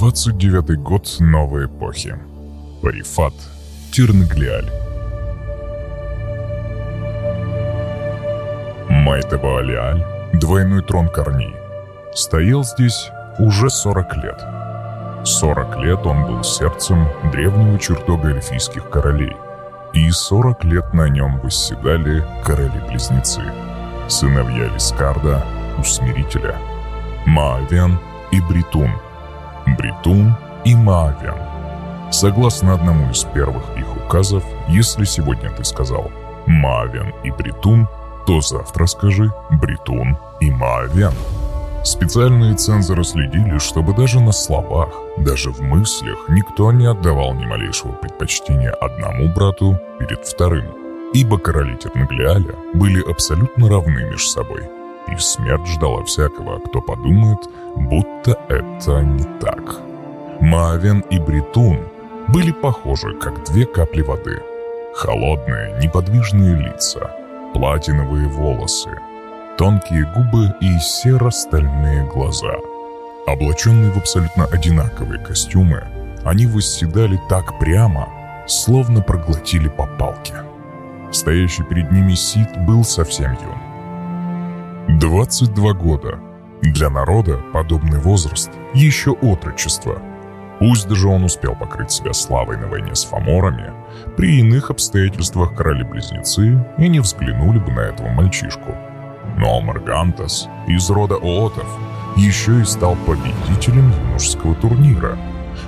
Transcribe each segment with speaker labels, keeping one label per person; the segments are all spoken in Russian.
Speaker 1: 29-й год новой эпохи. Парифат. Тирнаглиаль. Майтабаалиаль, двойной трон корней, стоял здесь уже 40 лет. 40 лет он был сердцем древнего чертога эльфийских королей, и 40 лет на нем восседали короли-близнецы, сыновья Лискарда, Усмирителя, Маавен и Бритун, Бритун и Маавен. Согласно одному из первых их указов, если сегодня ты сказал Маавен и Бритун, то завтра скажи Бритун и Маавен. Специальные цензоры следили, чтобы даже на словах, даже в мыслях никто не отдавал ни малейшего предпочтения одному брату перед вторым, ибо короли Тернаглиаля были абсолютно равны между собой, и смерть ждала всякого, кто подумает, будто это не так. Маавен и Бритун были похожи, как две капли воды. Холодные, неподвижные лица, платиновые волосы, тонкие губы и серо-стальные глаза. Облаченные в абсолютно одинаковые костюмы, они восседали так прямо, словно проглотили по палке. Стоящий перед ними Сид был совсем юн. 22 года. Для народа подобный возраст – еще отрочество. Пусть даже он успел покрыть себя славой на войне с фаморами, при иных обстоятельствах короли-близнецы и не взглянули бы на этого мальчишку – но Маргантас из рода Оотов еще и стал победителем юношеского турнира.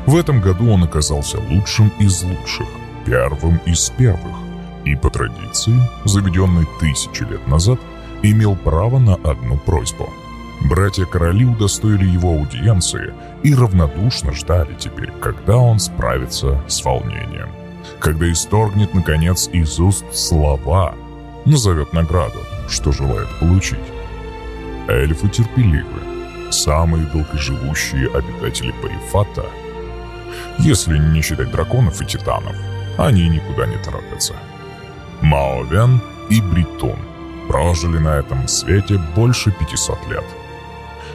Speaker 1: В этом году он оказался лучшим из лучших, первым из первых, и по традиции, заведенной тысячи лет назад, имел право на одну просьбу. Братья-короли удостоили его аудиенции и равнодушно ждали теперь, когда он справится с волнением. Когда исторгнет, наконец, из уст слова, назовет награду, что желает получить. Эльфы терпеливы, самые долгоживущие обитатели Парифата. Если не считать драконов и титанов, они никуда не торопятся. Маовен и Бритон прожили на этом свете больше 500 лет.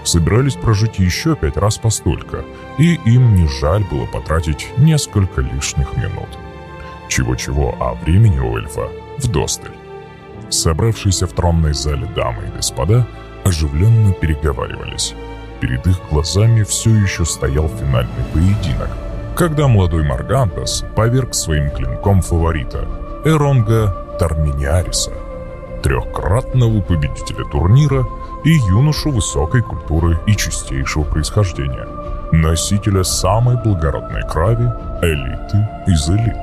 Speaker 1: Собирались прожить еще пять раз постолько, и им не жаль было потратить несколько лишних минут. Чего-чего, а времени у эльфа вдосталь. Собравшиеся в тронной зале дамы и господа оживленно переговаривались. Перед их глазами все еще стоял финальный поединок, когда молодой Маргантас поверг своим клинком фаворита Эронга Тарминиариса, трехкратного победителя турнира и юношу высокой культуры и чистейшего происхождения, носителя самой благородной крови, элиты из элит.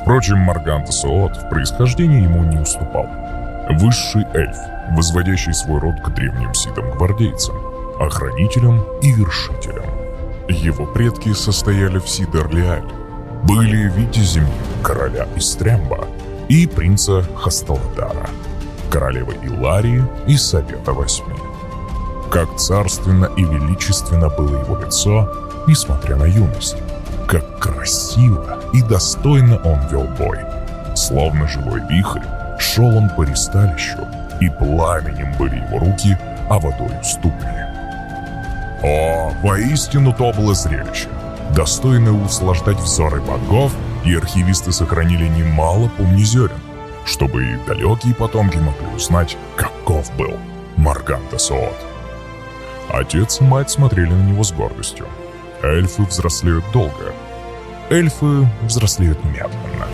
Speaker 1: Впрочем, Маргантас Оот в происхождении ему не уступал – Высший эльф, возводящий свой род к древним ситам-гвардейцам, охранителям и вершителям. Его предки состояли в Сидерлиаль, были витязями короля Истремба и принца Хасталадара, королевы Иларии и Совета Восьми. Как царственно и величественно было его лицо, несмотря на юность. Как красиво и достойно он вел бой. Словно живой вихрь, Шел он по ристалищу, и пламенем были его руки, а водою ступни. О, воистину то было зрелище, достойное услаждать взоры богов, и архивисты сохранили немало помнезерен, чтобы и далекие потомки могли узнать, каков был Марганта Соот. Отец и мать смотрели на него с гордостью. Эльфы взрослеют долго. Эльфы взрослеют медленно.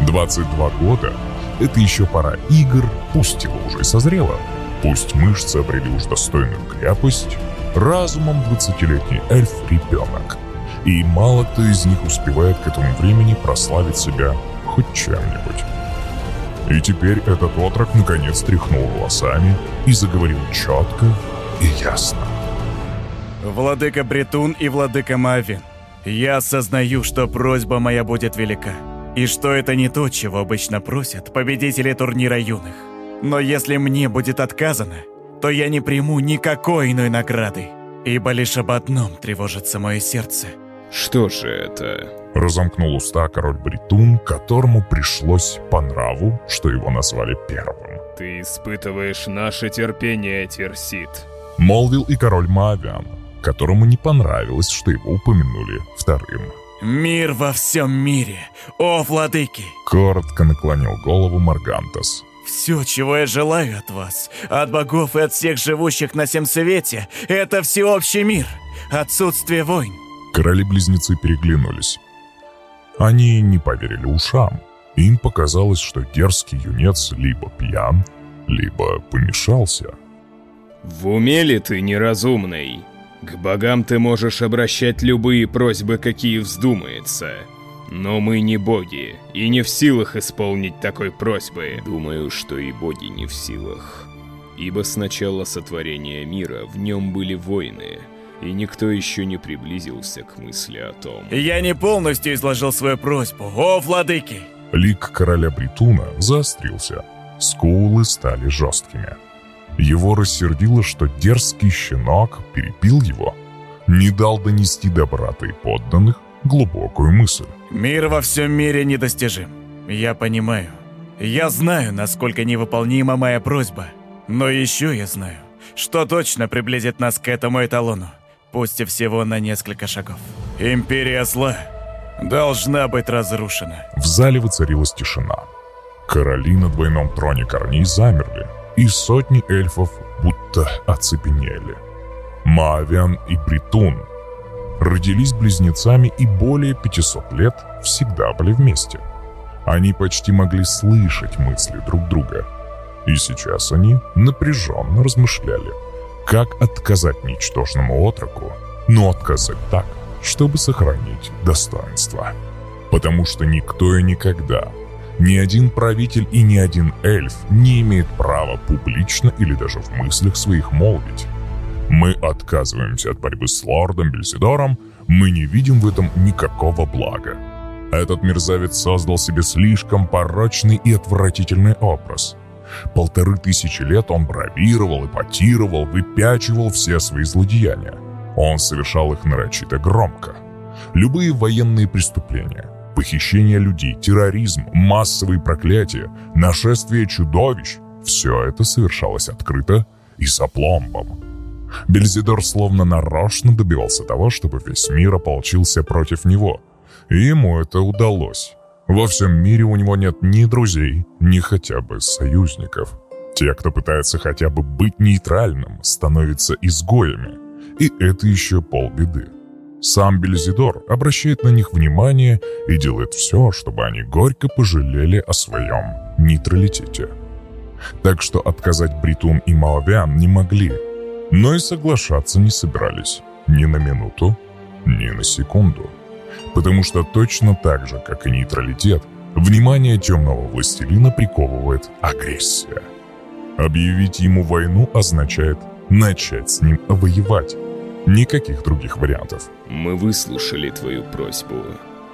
Speaker 1: 22 года это еще пора игр, пусть тело уже созрело, пусть мышцы обрели уж достойную крепость, разумом 20-летний эльф – ребенок. И мало кто из них успевает к этому времени прославить себя хоть чем-нибудь. И теперь этот отрок наконец тряхнул волосами и заговорил четко и ясно.
Speaker 2: «Владыка Бретун и владыка Мавин, я осознаю, что просьба моя будет велика. И что это не то, чего обычно просят победители турнира юных. Но если мне будет отказано, то я не приму никакой иной награды, ибо лишь об одном тревожится мое сердце.
Speaker 3: Что же это?
Speaker 1: Разомкнул уста король Бритун, которому пришлось по нраву, что его назвали первым.
Speaker 3: Ты испытываешь наше терпение, Терсит.
Speaker 1: Молвил и король Маавиан. которому не понравилось, что его упомянули вторым.
Speaker 2: «Мир во всем мире! О, владыки!»
Speaker 1: Коротко наклонил голову Маргантас.
Speaker 2: «Все, чего я желаю от вас, от богов и от всех живущих на всем свете, это всеобщий мир, отсутствие войн».
Speaker 1: Короли-близнецы переглянулись. Они не поверили ушам. Им показалось, что дерзкий юнец либо пьян, либо помешался.
Speaker 3: В уме ли ты неразумный? К богам ты можешь обращать любые просьбы, какие вздумается. Но мы не боги, и не в силах исполнить такой просьбы. Думаю, что и боги не в силах. Ибо с начала сотворения мира в нем были войны, и никто еще не приблизился к мысли о том.
Speaker 2: «Я не полностью изложил свою просьбу, о, владыки!»
Speaker 1: Лик короля Бритуна заострился. Скулы стали жесткими. Его рассердило, что дерзкий щенок перепил его, не дал донести до брата и подданных глубокую мысль.
Speaker 2: «Мир во всем мире недостижим. Я понимаю. Я знаю, насколько невыполнима моя просьба. Но еще я знаю, что точно приблизит нас к этому эталону, пусть и всего на несколько шагов. Империя зла должна быть разрушена».
Speaker 1: В зале воцарилась тишина. Короли на двойном троне корней замерли, и сотни эльфов будто оцепенели. Маавиан и Бритун родились близнецами и более 500 лет всегда были вместе. Они почти могли слышать мысли друг друга. И сейчас они напряженно размышляли, как отказать ничтожному отроку, но отказать так, чтобы сохранить достоинство. Потому что никто и никогда, ни один правитель и ни один эльф не имеет права публично или даже в мыслях своих молвить. Мы отказываемся от борьбы с лордом Бельсидором, мы не видим в этом никакого блага. Этот мерзавец создал себе слишком порочный и отвратительный образ. Полторы тысячи лет он бравировал, эпатировал, выпячивал все свои злодеяния. Он совершал их нарочито громко. Любые военные преступления, похищение людей, терроризм, массовые проклятия, нашествие чудовищ – все это совершалось открыто и с опломбом. Бельзидор словно нарочно добивался того, чтобы весь мир ополчился против него. И ему это удалось. Во всем мире у него нет ни друзей, ни хотя бы союзников. Те, кто пытается хотя бы быть нейтральным, становятся изгоями. И это еще полбеды. Сам Бельзидор обращает на них внимание и делает все, чтобы они горько пожалели о своем нейтралитете. Так что отказать Бритун и Маовян не могли – но и соглашаться не собирались ни на минуту, ни на секунду. Потому что точно так же, как и нейтралитет, внимание темного властелина приковывает агрессия. Объявить ему войну означает начать с ним воевать. Никаких других вариантов.
Speaker 3: Мы выслушали твою просьбу.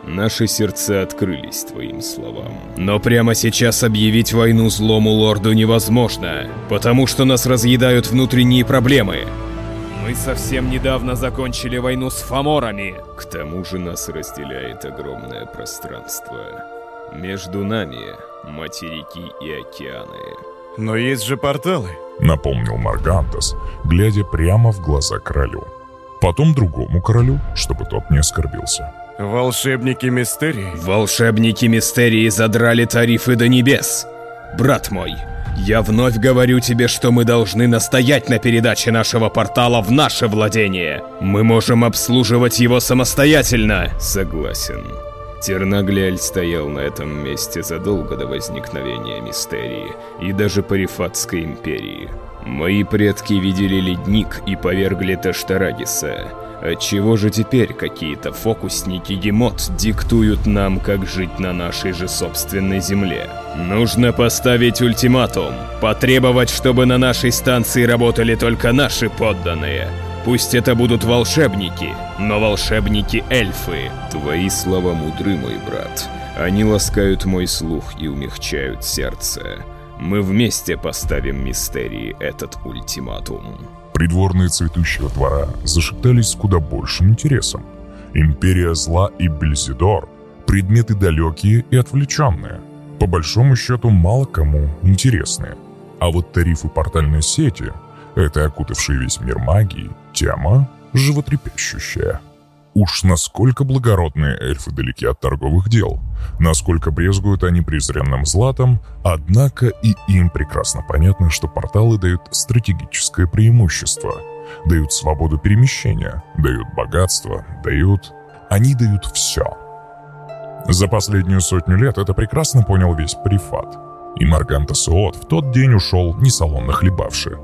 Speaker 3: Наши сердца открылись твоим словам. Но прямо сейчас объявить войну злому лорду невозможно, потому что нас разъедают внутренние проблемы. Мы совсем недавно закончили войну с фаморами. К тому же нас разделяет огромное пространство. Между нами материки и океаны.
Speaker 2: Но есть же порталы.
Speaker 1: Напомнил Маргантас, глядя прямо в глаза королю. Потом другому королю, чтобы тот не оскорбился.
Speaker 2: Волшебники Мистерии?
Speaker 3: Волшебники Мистерии задрали тарифы до небес. Брат мой, я вновь говорю тебе, что мы должны настоять на передаче нашего портала в наше владение. Мы можем обслуживать его самостоятельно. Согласен. Тернагляль стоял на этом месте задолго до возникновения Мистерии и даже Парифатской империи. Мои предки видели ледник и повергли Таштарагиса. Отчего же теперь какие-то фокусники Гемот диктуют нам, как жить на нашей же собственной земле? Нужно поставить ультиматум, потребовать, чтобы на нашей станции работали только наши подданные. Пусть это будут волшебники, но волшебники-эльфы. Твои слова мудры, мой брат. Они ласкают мой слух и умягчают сердце. Мы вместе поставим Мистерии этот ультиматум.
Speaker 1: Придворные цветущего двора зашептались с куда большим интересом. Империя зла и Бельзидор – предметы далекие и отвлеченные. По большому счету, мало кому интересные. А вот тарифы портальной сети – это окутавший весь мир магии, тема животрепещущее. Уж насколько благородные эльфы далеки от торговых дел, насколько брезгуют они презренным златом, однако и им прекрасно понятно, что порталы дают стратегическое преимущество, дают свободу перемещения, дают богатство, дают... Они дают все. За последнюю сотню лет это прекрасно понял весь Прифат. И Марганта Суот в тот день ушел не салонно хлебавши.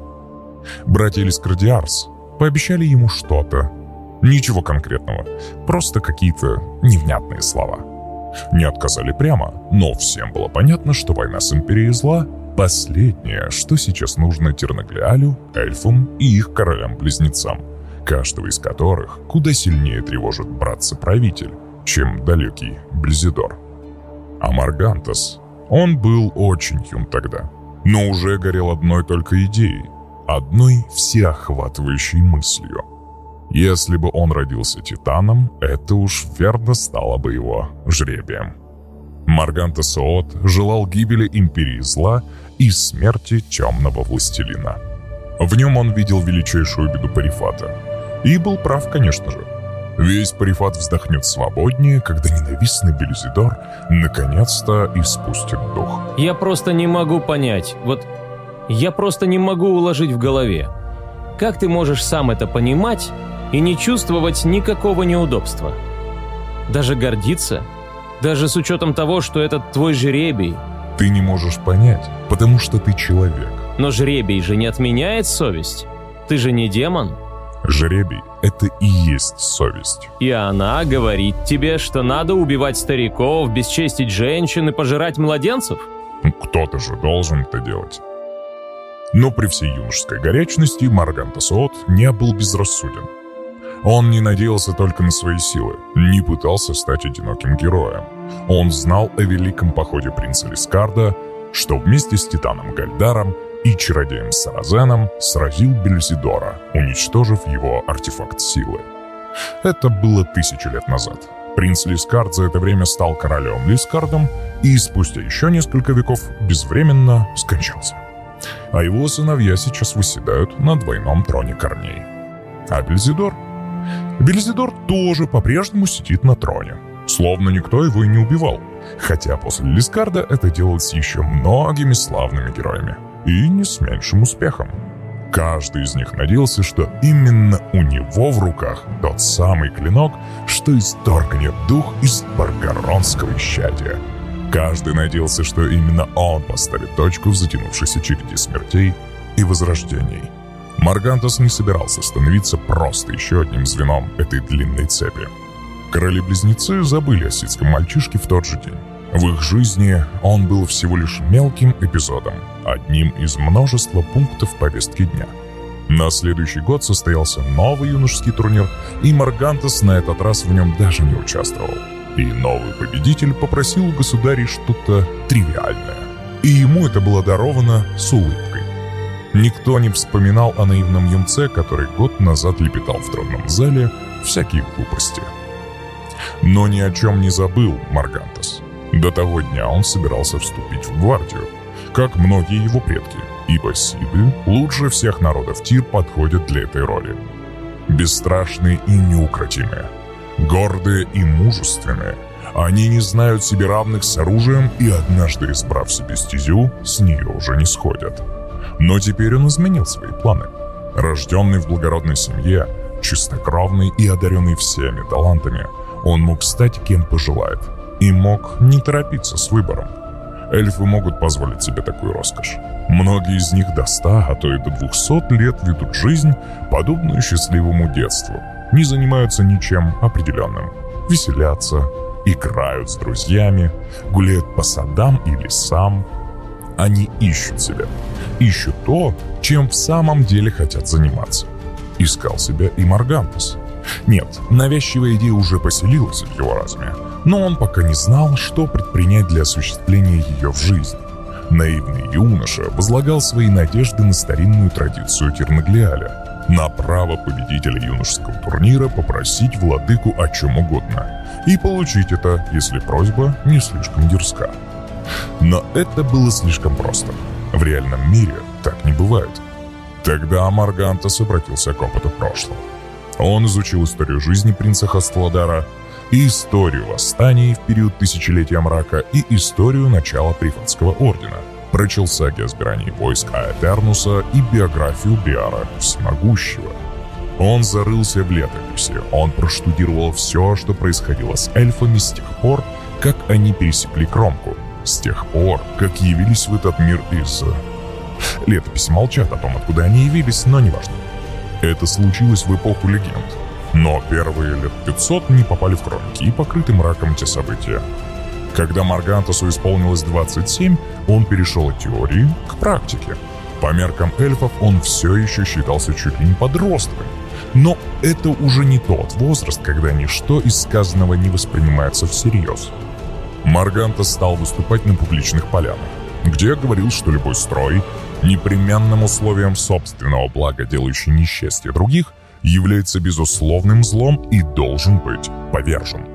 Speaker 1: Братья Лискардиарс пообещали ему что-то, Ничего конкретного, просто какие-то невнятные слова. Не отказали прямо, но всем было понятно, что война с Империей Зла – последнее, что сейчас нужно Тернаглиалю, эльфам и их королям-близнецам, каждого из которых куда сильнее тревожит братца-правитель, чем далекий Близидор. А Маргантас, он был очень юн тогда, но уже горел одной только идеей, одной всеохватывающей мыслью – если бы он родился титаном, это уж верно стало бы его жребием. Марганта Соот желал гибели Империи Зла и смерти Темного Властелина. В нем он видел величайшую беду Парифата. И был прав, конечно же. Весь Парифат вздохнет свободнее, когда ненавистный Бельзидор наконец-то испустит дух.
Speaker 4: Я просто не могу понять, вот я просто не могу уложить в голове. Как ты можешь сам это понимать, и не чувствовать никакого неудобства. Даже гордиться, даже с учетом того, что этот твой жребий.
Speaker 1: Ты не можешь понять, потому что ты человек.
Speaker 4: Но жребий же не отменяет совесть. Ты же не демон.
Speaker 1: Жребий — это и есть совесть.
Speaker 4: И она говорит тебе, что надо убивать стариков, бесчестить женщин и пожирать младенцев?
Speaker 1: Кто-то же должен это делать. Но при всей юношеской горячности Марган Тасоот не был безрассуден. Он не надеялся только на свои силы, не пытался стать одиноким героем. Он знал о великом походе принца Лискарда, что вместе с Титаном Гальдаром и чародеем Саразеном сразил Бельзидора, уничтожив его артефакт силы. Это было тысячи лет назад. Принц Лискард за это время стал королем Лискардом и спустя еще несколько веков безвременно скончался. А его сыновья сейчас выседают на двойном троне корней. А Бельзидор Бельзидор тоже по-прежнему сидит на троне. Словно никто его и не убивал. Хотя после Лискарда это делают с еще многими славными героями. И не с меньшим успехом. Каждый из них надеялся, что именно у него в руках тот самый клинок, что исторгнет дух из баргаронского исчадия. Каждый надеялся, что именно он поставит точку в затянувшейся череде смертей и возрождений – Маргантос не собирался становиться просто еще одним звеном этой длинной цепи. Короли-близнецы забыли о ситском мальчишке в тот же день. В их жизни он был всего лишь мелким эпизодом, одним из множества пунктов повестки дня. На следующий год состоялся новый юношеский турнир, и Маргантос на этот раз в нем даже не участвовал. И новый победитель попросил у государей что-то тривиальное. И ему это было даровано с улыбкой. Никто не вспоминал о наивном юнце, который год назад лепетал в тронном зале всякие глупости. Но ни о чем не забыл Маргантес. До того дня он собирался вступить в гвардию, как многие его предки, ибо Сиды лучше всех народов Тир подходят для этой роли. Бесстрашные и неукротимые, гордые и мужественные, они не знают себе равных с оружием и однажды избрав себе стезю, с нее уже не сходят. Но теперь он изменил свои планы. Рожденный в благородной семье, чистокровный и одаренный всеми талантами, он мог стать кем пожелает и мог не торопиться с выбором. Эльфы могут позволить себе такую роскошь. Многие из них до ста, а то и до двухсот лет ведут жизнь, подобную счастливому детству, не занимаются ничем определенным, веселятся, играют с друзьями, гуляют по садам и лесам, они ищут себя. Ищут то, чем в самом деле хотят заниматься. Искал себя и Маргантес. Нет, навязчивая идея уже поселилась в его разуме, но он пока не знал, что предпринять для осуществления ее в жизни. Наивный юноша возлагал свои надежды на старинную традицию Тернаглиаля, на право победителя юношеского турнира попросить владыку о чем угодно и получить это, если просьба не слишком дерзка. Но это было слишком просто. В реальном мире так не бывает. Тогда Маргантес обратился к опыту прошлого. Он изучил историю жизни принца Хастладара, и историю восстаний в период Тысячелетия Мрака, и историю начала Прифанского Ордена. Прочел саги о сбирании войск Аэтернуса и биографию Биара Всемогущего. Он зарылся в летописи, он проштудировал все, что происходило с эльфами с тех пор, как они пересекли кромку, с тех пор, как явились в этот мир из... Летописи молчат о том, откуда они явились, но неважно. Это случилось в эпоху легенд. Но первые лет 500 не попали в хроники и покрыты мраком те события. Когда Маргантасу исполнилось 27, он перешел от теории к практике. По меркам эльфов он все еще считался чуть ли не подростком. Но это уже не тот возраст, когда ничто из сказанного не воспринимается всерьез. Марганта стал выступать на публичных полянах, где говорил, что любой строй, непременным условием собственного блага, делающий несчастье других, является безусловным злом и должен быть повержен.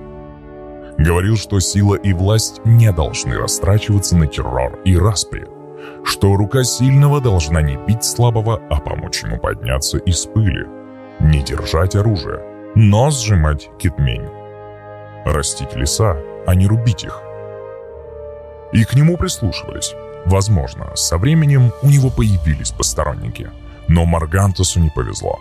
Speaker 1: Говорил, что сила и власть не должны растрачиваться на террор и распри, что рука сильного должна не бить слабого, а помочь ему подняться из пыли, не держать оружие, но сжимать китмень. Растить леса, а не рубить их. И к нему прислушивались. Возможно, со временем у него появились посторонники. Но Маргантусу не повезло.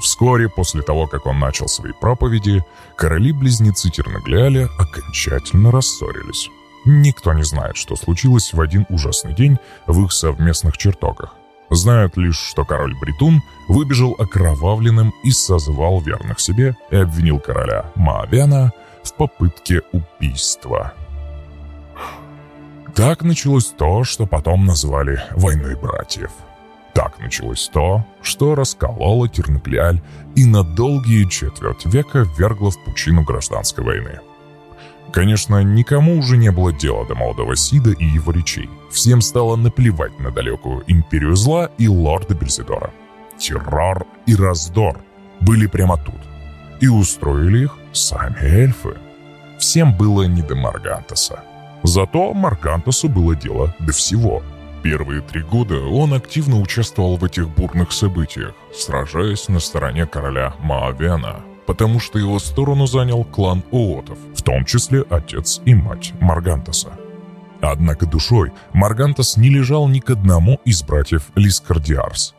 Speaker 1: Вскоре после того, как он начал свои проповеди, короли-близнецы Терногляля окончательно рассорились. Никто не знает, что случилось в один ужасный день в их совместных чертогах. Знают лишь, что король Бритун выбежал окровавленным и созвал верных себе и обвинил короля Маавена в попытке убийства. Так началось то, что потом назвали «войной братьев». Так началось то, что раскололо Тернокляль и на долгие четверть века ввергло в пучину гражданской войны. Конечно, никому уже не было дела до молодого Сида и его речей. Всем стало наплевать на далекую империю зла и лорда Бельзидора. Террор и раздор были прямо тут. И устроили их сами эльфы. Всем было не до Маргантаса. Зато Маргантасу было дело до всего. Первые три года он активно участвовал в этих бурных событиях, сражаясь на стороне короля Маавена, потому что его сторону занял клан Уотов, в том числе отец и мать Маргантаса. Однако душой Маргантас не лежал ни к одному из братьев Лискардиарс.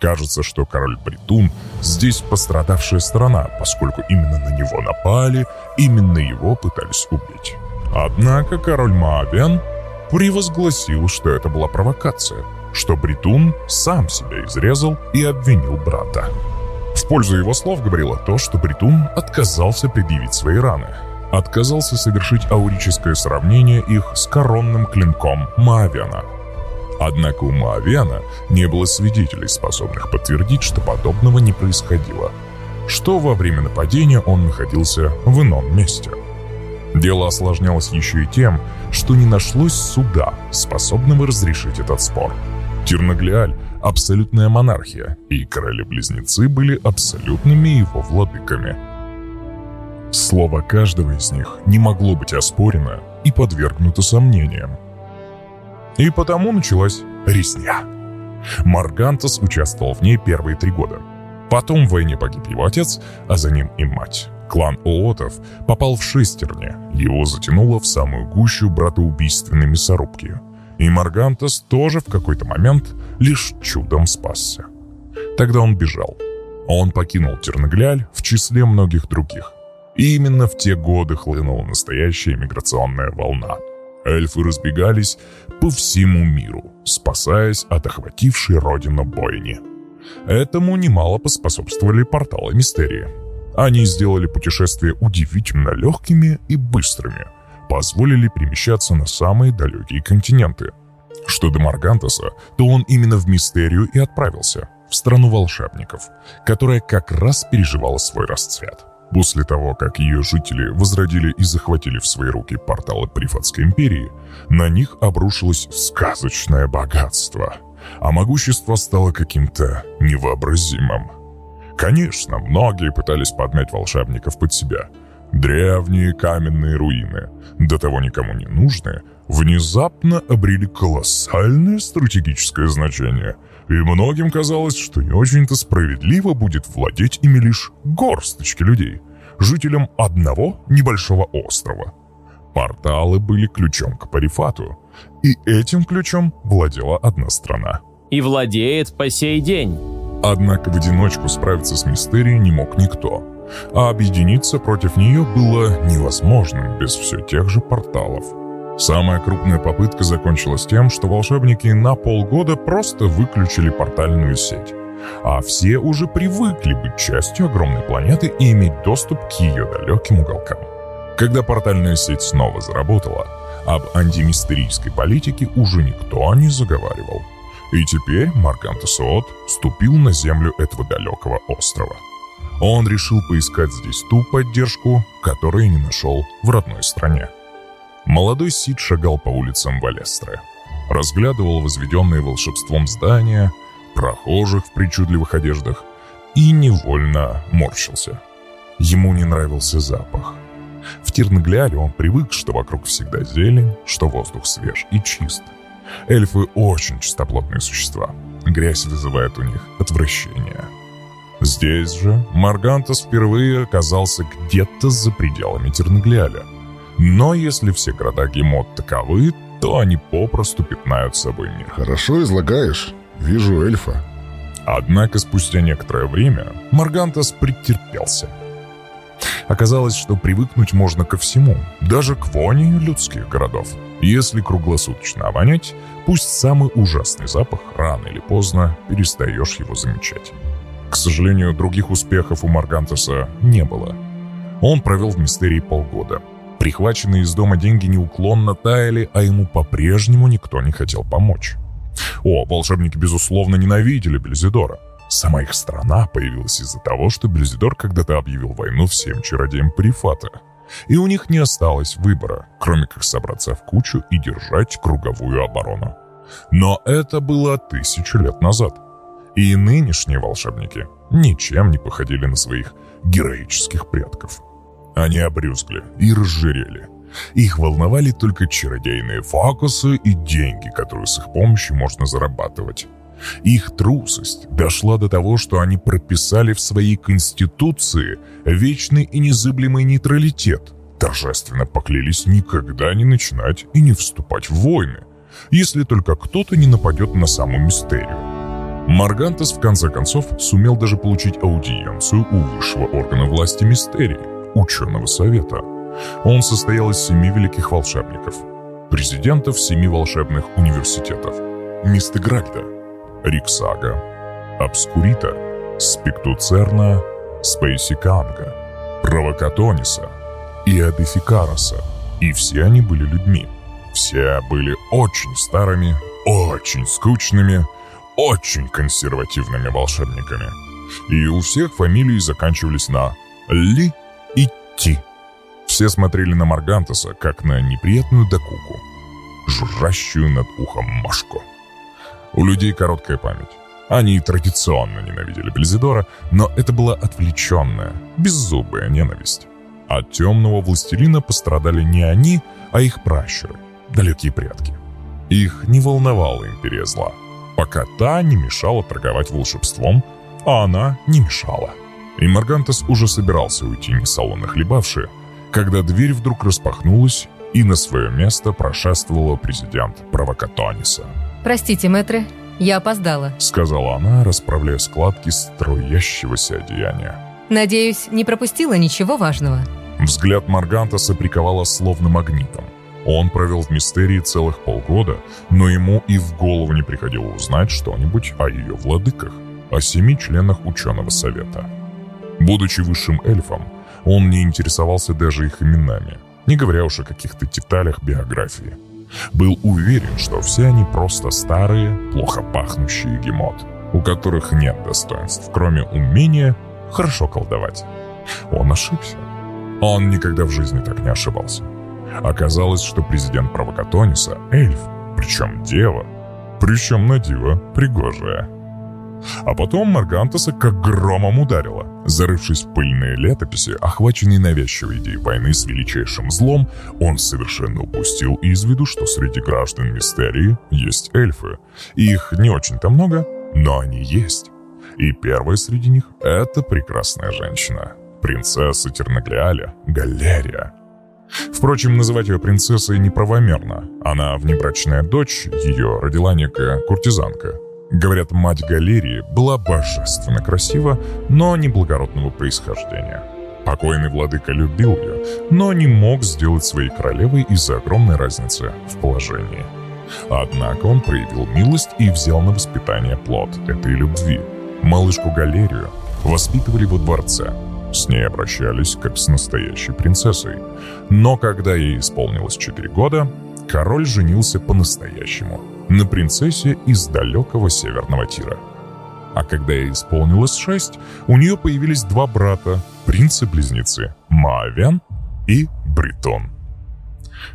Speaker 1: Кажется, что король Бритун здесь пострадавшая сторона, поскольку именно на него напали, именно его пытались убить. Однако король Маавен превозгласил, что это была провокация, что Бритун сам себя изрезал и обвинил брата. В пользу его слов говорило то, что Бритун отказался предъявить свои раны, отказался совершить аурическое сравнение их с коронным клинком Маавена. Однако у Маавена не было свидетелей, способных подтвердить, что подобного не происходило, что во время нападения он находился в ином месте – Дело осложнялось еще и тем, что не нашлось суда, способного разрешить этот спор. Тирнаглиаль – абсолютная монархия, и короли-близнецы были абсолютными его владыками. Слово каждого из них не могло быть оспорено и подвергнуто сомнениям. И потому началась резня. Маргантас участвовал в ней первые три года. Потом в войне погиб его отец, а за ним и мать. Клан Оотов попал в шестерни, его затянуло в самую гущу братоубийственной мясорубки. И Маргантас тоже в какой-то момент лишь чудом спасся. Тогда он бежал. Он покинул Терногляль в числе многих других. И именно в те годы хлынула настоящая миграционная волна. Эльфы разбегались по всему миру, спасаясь от охватившей родину бойни. Этому немало поспособствовали порталы Мистерии – они сделали путешествия удивительно легкими и быстрыми, позволили перемещаться на самые далекие континенты. Что до Маргантаса, то он именно в Мистерию и отправился, в страну волшебников, которая как раз переживала свой расцвет. После того, как ее жители возродили и захватили в свои руки порталы Прифатской империи, на них обрушилось сказочное богатство, а могущество стало каким-то невообразимым. Конечно, многие пытались подмять волшебников под себя. Древние каменные руины, до того никому не нужные, внезапно обрели колоссальное стратегическое значение, И многим казалось, что не очень-то справедливо будет владеть ими лишь горсточки людей, жителям одного небольшого острова. Порталы были ключом к Парифату, и этим ключом владела одна страна.
Speaker 4: И владеет по сей день.
Speaker 1: Однако в одиночку справиться с мистерией не мог никто, а объединиться против нее было невозможным без все тех же порталов. Самая крупная попытка закончилась тем, что волшебники на полгода просто выключили портальную сеть. А все уже привыкли быть частью огромной планеты и иметь доступ к ее далеким уголкам. Когда портальная сеть снова заработала, об антимистерийской политике уже никто не заговаривал. И теперь Марганта Суот ступил на землю этого далекого острова. Он решил поискать здесь ту поддержку, которую не нашел в родной стране. Молодой Сид шагал по улицам Валестры. Разглядывал возведенные волшебством здания, прохожих в причудливых одеждах и невольно морщился. Ему не нравился запах. В Тирнаглиале он привык, что вокруг всегда зелень, что воздух свеж и чист. Эльфы очень чистоплотные существа. Грязь вызывает у них отвращение. Здесь же Маргантас впервые оказался где-то за пределами Тернаглиаля – но если все города Гемот таковы, то они попросту пятнают собой мир.
Speaker 5: Хорошо излагаешь. Вижу эльфа.
Speaker 1: Однако спустя некоторое время Маргантас претерпелся. Оказалось, что привыкнуть можно ко всему, даже к воне людских городов. Если круглосуточно вонять, пусть самый ужасный запах рано или поздно перестаешь его замечать. К сожалению, других успехов у Маргантаса не было. Он провел в мистерии полгода – Прихваченные из дома деньги неуклонно таяли, а ему по-прежнему никто не хотел помочь. О, волшебники, безусловно, ненавидели Бельзидора. Сама их страна появилась из-за того, что Бельзидор когда-то объявил войну всем чародеям Парифата. И у них не осталось выбора, кроме как собраться в кучу и держать круговую оборону. Но это было тысячу лет назад. И нынешние волшебники ничем не походили на своих героических предков. Они обрюзгли и разжирели. Их волновали только чародейные фокусы и деньги, которые с их помощью можно зарабатывать. Их трусость дошла до того, что они прописали в своей конституции вечный и незыблемый нейтралитет, торжественно поклялись никогда не начинать и не вступать в войны, если только кто-то не нападет на саму мистерию. Маргантес в конце концов сумел даже получить аудиенцию у высшего органа власти мистерии ученого совета. Он состоял из семи великих волшебников, президентов семи волшебных университетов, Мистегральда, Риксага, Обскурита, Спектуцерна, Спейсиканга, Провокатониса и Адефикароса. И все они были людьми. Все были очень старыми, очень скучными, очень консервативными волшебниками. И у всех фамилии заканчивались на «ли» идти. Все смотрели на Маргантаса, как на неприятную докуку, жужжащую над ухом мошку. У людей короткая память. Они традиционно ненавидели Бельзидора, но это была отвлеченная, беззубая ненависть. От темного властелина пострадали не они, а их пращуры, далекие предки. Их не волновала империя зла, пока та не мешала торговать волшебством, а она не мешала. И Маргантес уже собирался уйти несолоно хлебавши, когда дверь вдруг распахнулась, и на свое место прошествовала президент Провокатониса.
Speaker 6: «Простите, мэтры, я опоздала», —
Speaker 1: сказала она, расправляя складки струящегося одеяния.
Speaker 6: «Надеюсь, не пропустила ничего важного».
Speaker 1: Взгляд Маргантаса приковала словно магнитом. Он провел в мистерии целых полгода, но ему и в голову не приходило узнать что-нибудь о ее владыках, о семи членах ученого совета. Будучи высшим эльфом, он не интересовался даже их именами, не говоря уж о каких-то деталях биографии. Был уверен, что все они просто старые, плохо пахнущие гемот, у которых нет достоинств, кроме умения хорошо колдовать. Он ошибся. Он никогда в жизни так не ошибался. Оказалось, что президент Провокатониса — эльф, причем дева, причем на диво пригожая. А потом Маргантаса как громом ударило. Зарывшись в пыльные летописи, охваченный навязчивой идеей войны с величайшим злом, он совершенно упустил из виду, что среди граждан Мистерии есть эльфы. Их не очень-то много, но они есть. И первая среди них — это прекрасная женщина. Принцесса Тернаглиаля, Галерия. Впрочем, называть ее принцессой неправомерно. Она внебрачная дочь, ее родила некая куртизанка. Говорят, мать Галерии была божественно красива, но неблагородного происхождения. Покойный владыка любил ее, но не мог сделать своей королевой из-за огромной разницы в положении. Однако он проявил милость и взял на воспитание плод этой любви. Малышку Галерию воспитывали во дворце. С ней обращались как с настоящей принцессой. Но когда ей исполнилось 4 года, король женился по-настоящему на принцессе из далекого северного Тира. А когда ей исполнилось 6, у нее появились два брата, принцы-близнецы Маавен и Бритон.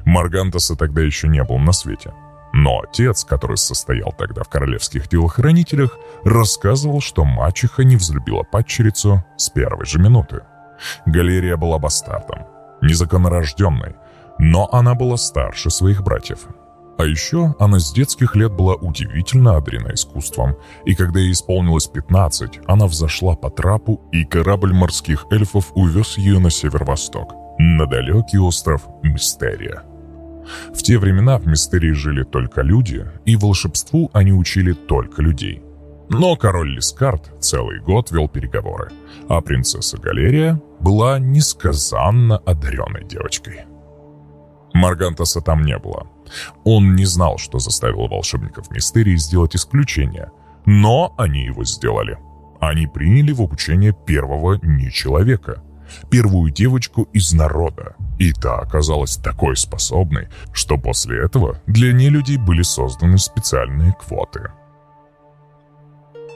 Speaker 1: Маргантаса тогда еще не был на свете – но отец, который состоял тогда в королевских телохранителях, рассказывал, что мачеха не взлюбила падчерицу с первой же минуты. Галерия была бастардом, незаконнорожденной, но она была старше своих братьев. А еще она с детских лет была удивительно одарена искусством, и когда ей исполнилось 15, она взошла по трапу, и корабль морских эльфов увез ее на северо-восток, на далекий остров Мистерия. В те времена в Мистерии жили только люди, и волшебству они учили только людей. Но король Лискард целый год вел переговоры, а принцесса Галерия была несказанно одаренной девочкой. Маргантаса там не было. Он не знал, что заставило волшебников Мистерии сделать исключение, но они его сделали. Они приняли в обучение первого нечеловека – первую девочку из народа. И та оказалась такой способной, что после этого для нелюдей были созданы специальные квоты.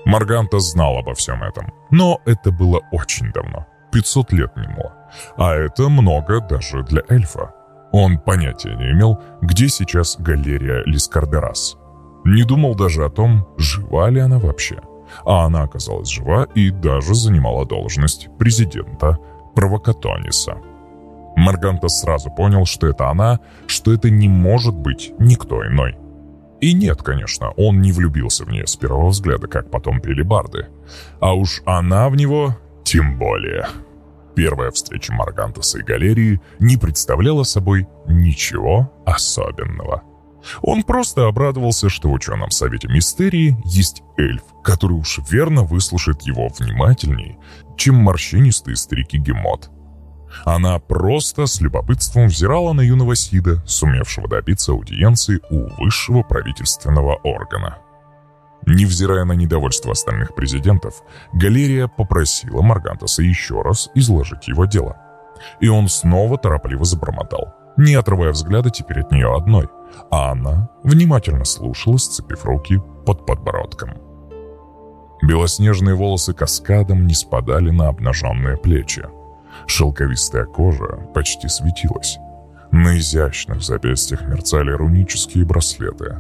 Speaker 1: Марганта знал обо всем этом, но это было очень давно, 500 лет минуло. А это много даже для эльфа. Он понятия не имел, где сейчас галерия Лискардерас. Не думал даже о том, жива ли она вообще. А она оказалась жива и даже занимала должность президента Провокатониса. Марганта сразу понял, что это она, что это не может быть никто иной. И нет, конечно, он не влюбился в нее с первого взгляда, как потом пели барды. А уж она в него тем более. Первая встреча Маргантаса и Галерии не представляла собой ничего особенного. Он просто обрадовался, что в ученом совете мистерии есть эльф, который уж верно выслушает его внимательней, чем морщинистые старики Гемот. Она просто с любопытством взирала на юного Сида, сумевшего добиться аудиенции у высшего правительственного органа. Невзирая на недовольство остальных президентов, Галерия попросила Маргантаса еще раз изложить его дело. И он снова торопливо забормотал, не отрывая взгляда теперь от нее одной, а она внимательно слушала, сцепив руки под подбородком. Белоснежные волосы каскадом не спадали на обнаженные плечи. Шелковистая кожа почти светилась. На изящных запястьях мерцали рунические браслеты.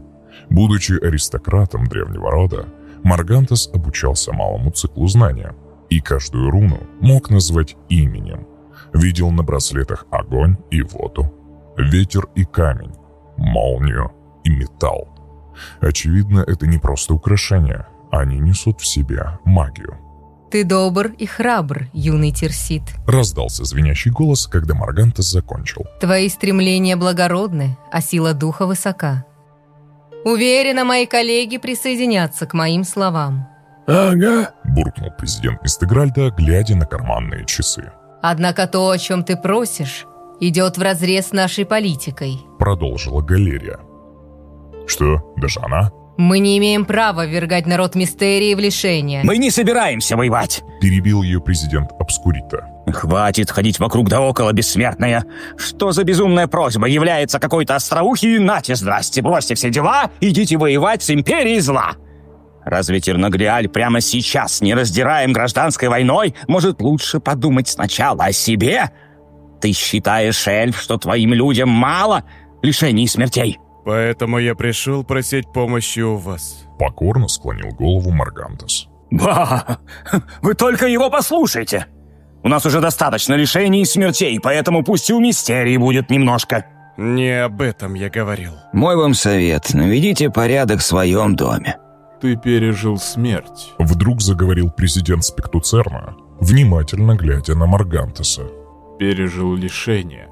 Speaker 1: Будучи аристократом древнего рода, Маргантес обучался малому циклу знания и каждую руну мог назвать именем. Видел на браслетах огонь и воду, ветер и камень, молнию и металл. Очевидно, это не просто украшение – они несут в себе магию.
Speaker 6: «Ты добр и храбр, юный Терсит», —
Speaker 1: раздался звенящий голос, когда Маргантес закончил.
Speaker 6: «Твои стремления благородны, а сила духа высока. Уверена, мои коллеги присоединятся к моим словам».
Speaker 3: «Ага», —
Speaker 1: буркнул президент Мистегральда, глядя на карманные часы.
Speaker 6: «Однако то, о чем ты просишь, идет вразрез с нашей политикой», —
Speaker 1: продолжила Галерия. «Что, даже она?»
Speaker 6: Мы не имеем права ввергать народ мистерии в лишение.
Speaker 7: Мы не собираемся воевать.
Speaker 1: Перебил ее президент Обскурита.
Speaker 7: Хватит ходить вокруг да около, бессмертная. Что за безумная просьба? Является какой-то остроухий, нате, здрасте, бросьте все дела, идите воевать с империей зла. Разве Терногриаль прямо сейчас, не раздираем гражданской войной, может лучше подумать сначала о себе? Ты считаешь, эльф, что твоим людям мало лишений и смертей?
Speaker 2: Поэтому я пришел просить помощи у вас.
Speaker 1: Покорно склонил голову Маргантес.
Speaker 7: Ба! Вы только его послушайте! У нас уже достаточно лишений и смертей, поэтому пусть и у мистерии будет немножко.
Speaker 2: Не об этом я говорил.
Speaker 8: Мой вам совет, наведите порядок в своем доме. ты пережил смерть.
Speaker 1: Вдруг заговорил президент Спектуцерна, внимательно глядя на Маргантеса.
Speaker 8: Пережил лишение.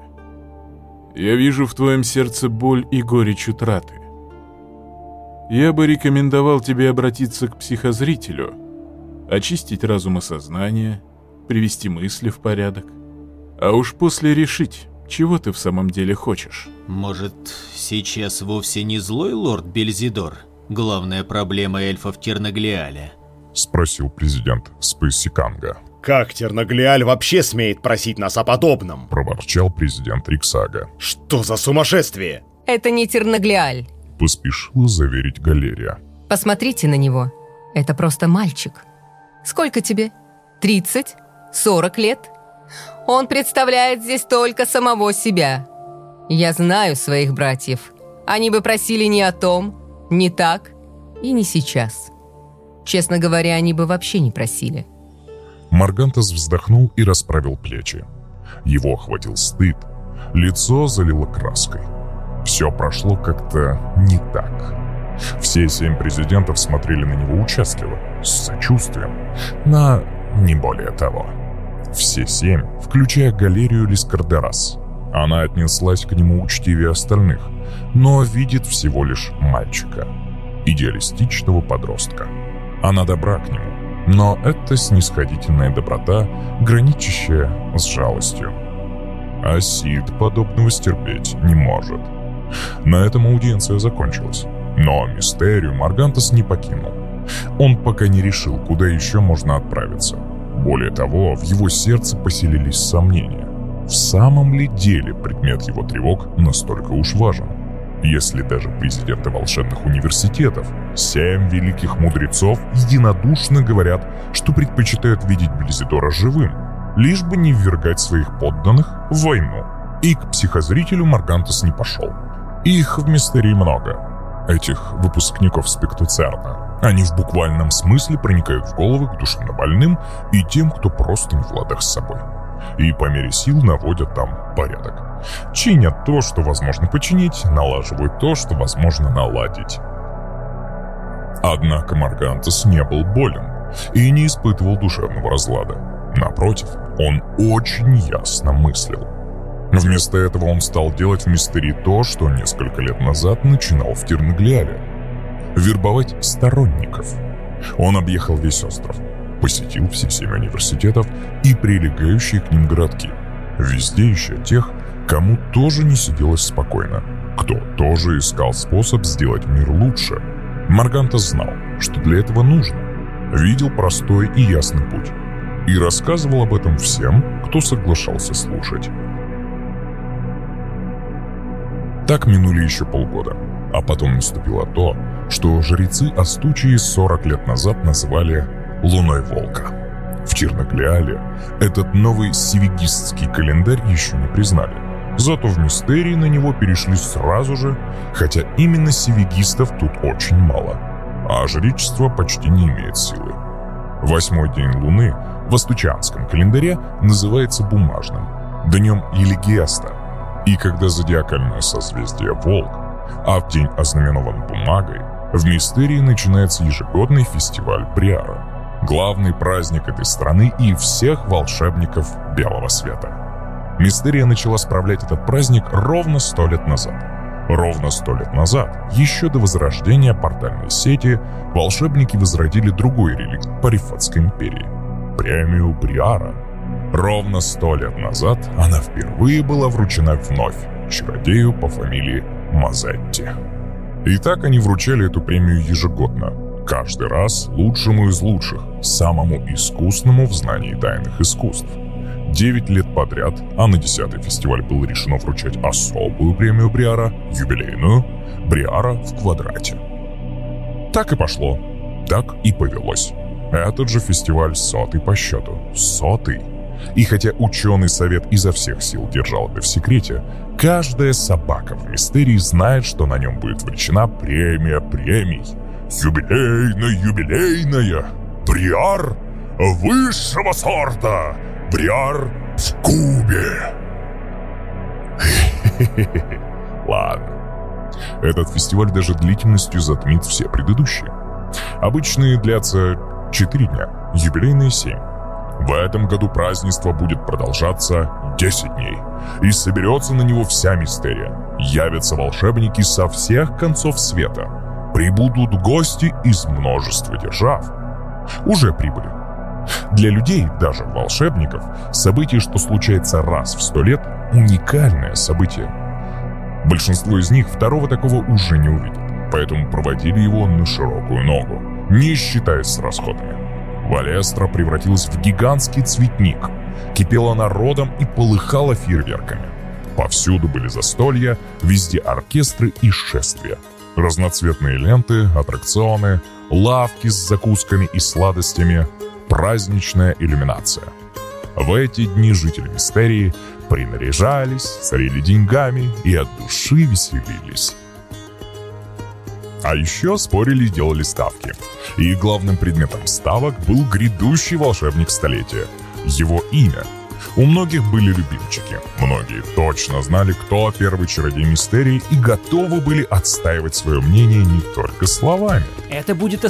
Speaker 8: Я вижу в твоем сердце боль и горечь утраты. Я бы рекомендовал тебе обратиться к психозрителю, очистить разум и сознание, привести мысли в порядок, а уж после решить, чего ты в самом деле хочешь.
Speaker 9: Может, сейчас вовсе не злой лорд Бельзидор? Главная проблема эльфов Терноглиаля?
Speaker 1: Спросил президент Спейсиканга.
Speaker 10: Как Терноглиаль вообще смеет просить нас о подобном?
Speaker 1: Проворчал президент Риксага.
Speaker 10: Что за сумасшествие?
Speaker 6: Это не Терноглиаль.
Speaker 1: Поспешила заверить Галерия.
Speaker 6: Посмотрите на него. Это просто мальчик. Сколько тебе? 30? 40 лет? Он представляет здесь только самого себя. Я знаю своих братьев. Они бы просили не о том, не так и не сейчас. Честно говоря, они бы вообще не просили.
Speaker 1: Маргантас вздохнул и расправил плечи. Его охватил стыд. Лицо залило краской. Все прошло как-то не так. Все семь президентов смотрели на него участливо, с сочувствием, но не более того. Все семь, включая галерию Лискардерас. Она отнеслась к нему учтивее остальных, но видит всего лишь мальчика, идеалистичного подростка. Она добра к нему, но это снисходительная доброта, граничащая с жалостью. А Сид подобного стерпеть не может. На этом аудиенция закончилась. Но мистерию Маргантас не покинул. Он пока не решил, куда еще можно отправиться. Более того, в его сердце поселились сомнения. В самом ли деле предмет его тревог настолько уж важен? Если даже президенты волшебных университетов, семь великих мудрецов, единодушно говорят, что предпочитают видеть Близидора живым, лишь бы не ввергать своих подданных в войну. И к психозрителю Маргантус не пошел. Их в мистерии много, этих выпускников Спектуцерна. Они в буквальном смысле проникают в головы к душевнобольным и тем, кто просто не в ладах с собой. И по мере сил наводят там порядок. Чинят то, что возможно починить, налаживают то, что возможно наладить. Однако Маргантес не был болен и не испытывал душевного разлада. Напротив, он очень ясно мыслил. Вместо этого он стал делать в мистерии то, что несколько лет назад начинал в Терноглиале. Вербовать сторонников. Он объехал весь остров, посетил все семь университетов и прилегающие к ним городки. Везде ища тех, кому тоже не сиделось спокойно, кто тоже искал способ сделать мир лучше. Марганта знал, что для этого нужно. Видел простой и ясный путь. И рассказывал об этом всем, кто соглашался слушать. Так минули еще полгода. А потом наступило то, что жрецы Астучии 40 лет назад называли «Луной Волка». В Черноглиале этот новый сивигистский календарь еще не признали. Зато в мистерии на него перешли сразу же, хотя именно сивигистов тут очень мало, а жречество почти не имеет силы. Восьмой день Луны в астучанском календаре называется бумажным, днем Елигеста, и когда зодиакальное созвездие Волк, а в день ознаменован бумагой, в мистерии начинается ежегодный фестиваль Бриара, главный праздник этой страны и всех волшебников Белого Света. Мистерия начала справлять этот праздник ровно сто лет назад. Ровно сто лет назад, еще до возрождения портальной сети, волшебники возродили другой реликт Парифатской империи – премию Бриара. Ровно сто лет назад она впервые была вручена вновь чародею по фамилии Мазетти. И так они вручали эту премию ежегодно, каждый раз лучшему из лучших, самому искусному в знании тайных искусств – 9 лет подряд, а на 10-й фестиваль было решено вручать особую премию Бриара, юбилейную, Бриара в квадрате. Так и пошло, так и повелось. Этот же фестиваль сотый по счету, сотый. И хотя ученый совет изо всех сил держал это в секрете, каждая собака в мистерии знает, что на нем будет вручена премия премий. Юбилейная, юбилейная, Бриар высшего сорта, Бриар в кубе. Ладно. Этот фестиваль даже длительностью затмит все предыдущие. Обычные длятся 4 дня, юбилейные 7. В этом году празднество будет продолжаться 10 дней, и соберется на него вся мистерия. Явятся волшебники со всех концов света. Прибудут гости из множества держав. Уже прибыли. Для людей, даже волшебников, событие, что случается раз в сто лет, уникальное событие. Большинство из них второго такого уже не увидят, поэтому проводили его на широкую ногу, не считаясь с расходами. Валестра превратилась в гигантский цветник, кипела народом и полыхала фейерверками. Повсюду были застолья, везде оркестры и шествия. Разноцветные ленты, аттракционы, лавки с закусками и сладостями, праздничная иллюминация. В эти дни жители Мистерии принаряжались, сорили деньгами и от души веселились. А еще спорили и делали ставки. И главным предметом ставок был грядущий волшебник столетия. Его имя. У многих были любимчики. Многие точно знали, кто первый чародей мистерии и готовы были отстаивать свое мнение не только словами.
Speaker 11: Это будет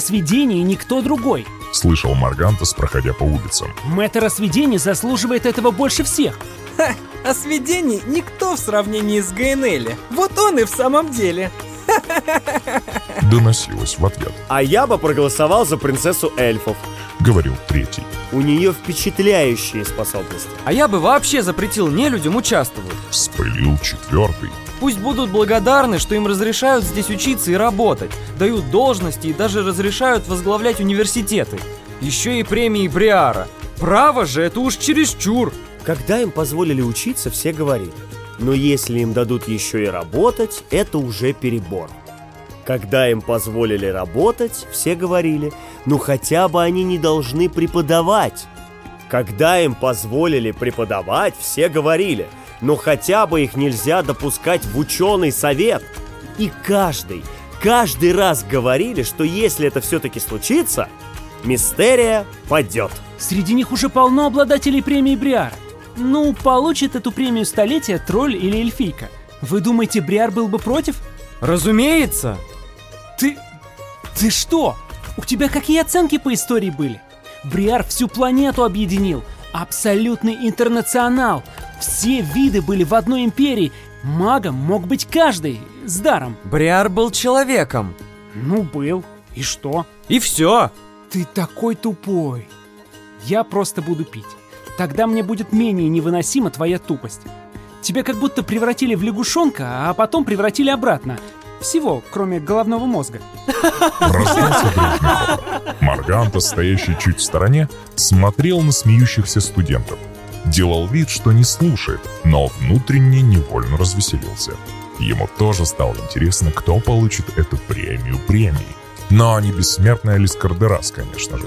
Speaker 11: и никто другой.
Speaker 1: Слышал Маргантас, проходя по улицам.
Speaker 11: Мэтр осведение заслуживает этого больше всех.
Speaker 12: Ха, осведений никто в сравнении с Гайнелли. Вот он и в самом деле.
Speaker 1: Доносилось в ответ.
Speaker 10: А я бы проголосовал за принцессу эльфов.
Speaker 1: Говорил третий.
Speaker 10: У нее впечатляющие способности.
Speaker 12: А я бы вообще запретил нелюдям участвовать.
Speaker 1: Вспылил четвертый.
Speaker 12: Пусть будут благодарны, что им разрешают здесь учиться и работать, дают должности и даже разрешают возглавлять университеты. Еще и премии Бриара. Право же, это уж чересчур.
Speaker 10: Когда им позволили учиться, все говорили. Но если им дадут еще и работать, это уже перебор. Когда им позволили работать, все говорили, ну хотя бы они не должны преподавать. Когда им позволили преподавать, все говорили, но хотя бы их нельзя допускать в ученый совет. И каждый, каждый раз говорили, что если это все-таки случится, мистерия падет.
Speaker 11: Среди них уже полно обладателей премии Бриар. Ну, получит эту премию столетия тролль или эльфийка. Вы думаете, Бриар был бы против?
Speaker 12: Разумеется.
Speaker 11: Ты... Ты что? У тебя какие оценки по истории были? Бриар всю планету объединил. Абсолютный интернационал. Все виды были в одной империи. Магом мог быть каждый. С даром.
Speaker 12: Бриар был человеком.
Speaker 11: Ну, был. И что?
Speaker 12: И все.
Speaker 11: Ты такой тупой. Я просто буду пить. Тогда мне будет менее невыносима твоя тупость. Тебя как будто превратили в лягушонка, а потом превратили обратно. Всего, кроме головного мозга.
Speaker 1: Марганта, стоящий чуть в стороне, смотрел на смеющихся студентов. Делал вид, что не слушает, но внутренне невольно развеселился. Ему тоже стало интересно, кто получит эту премию премии. Но не бессмертная Лискардерас, конечно же.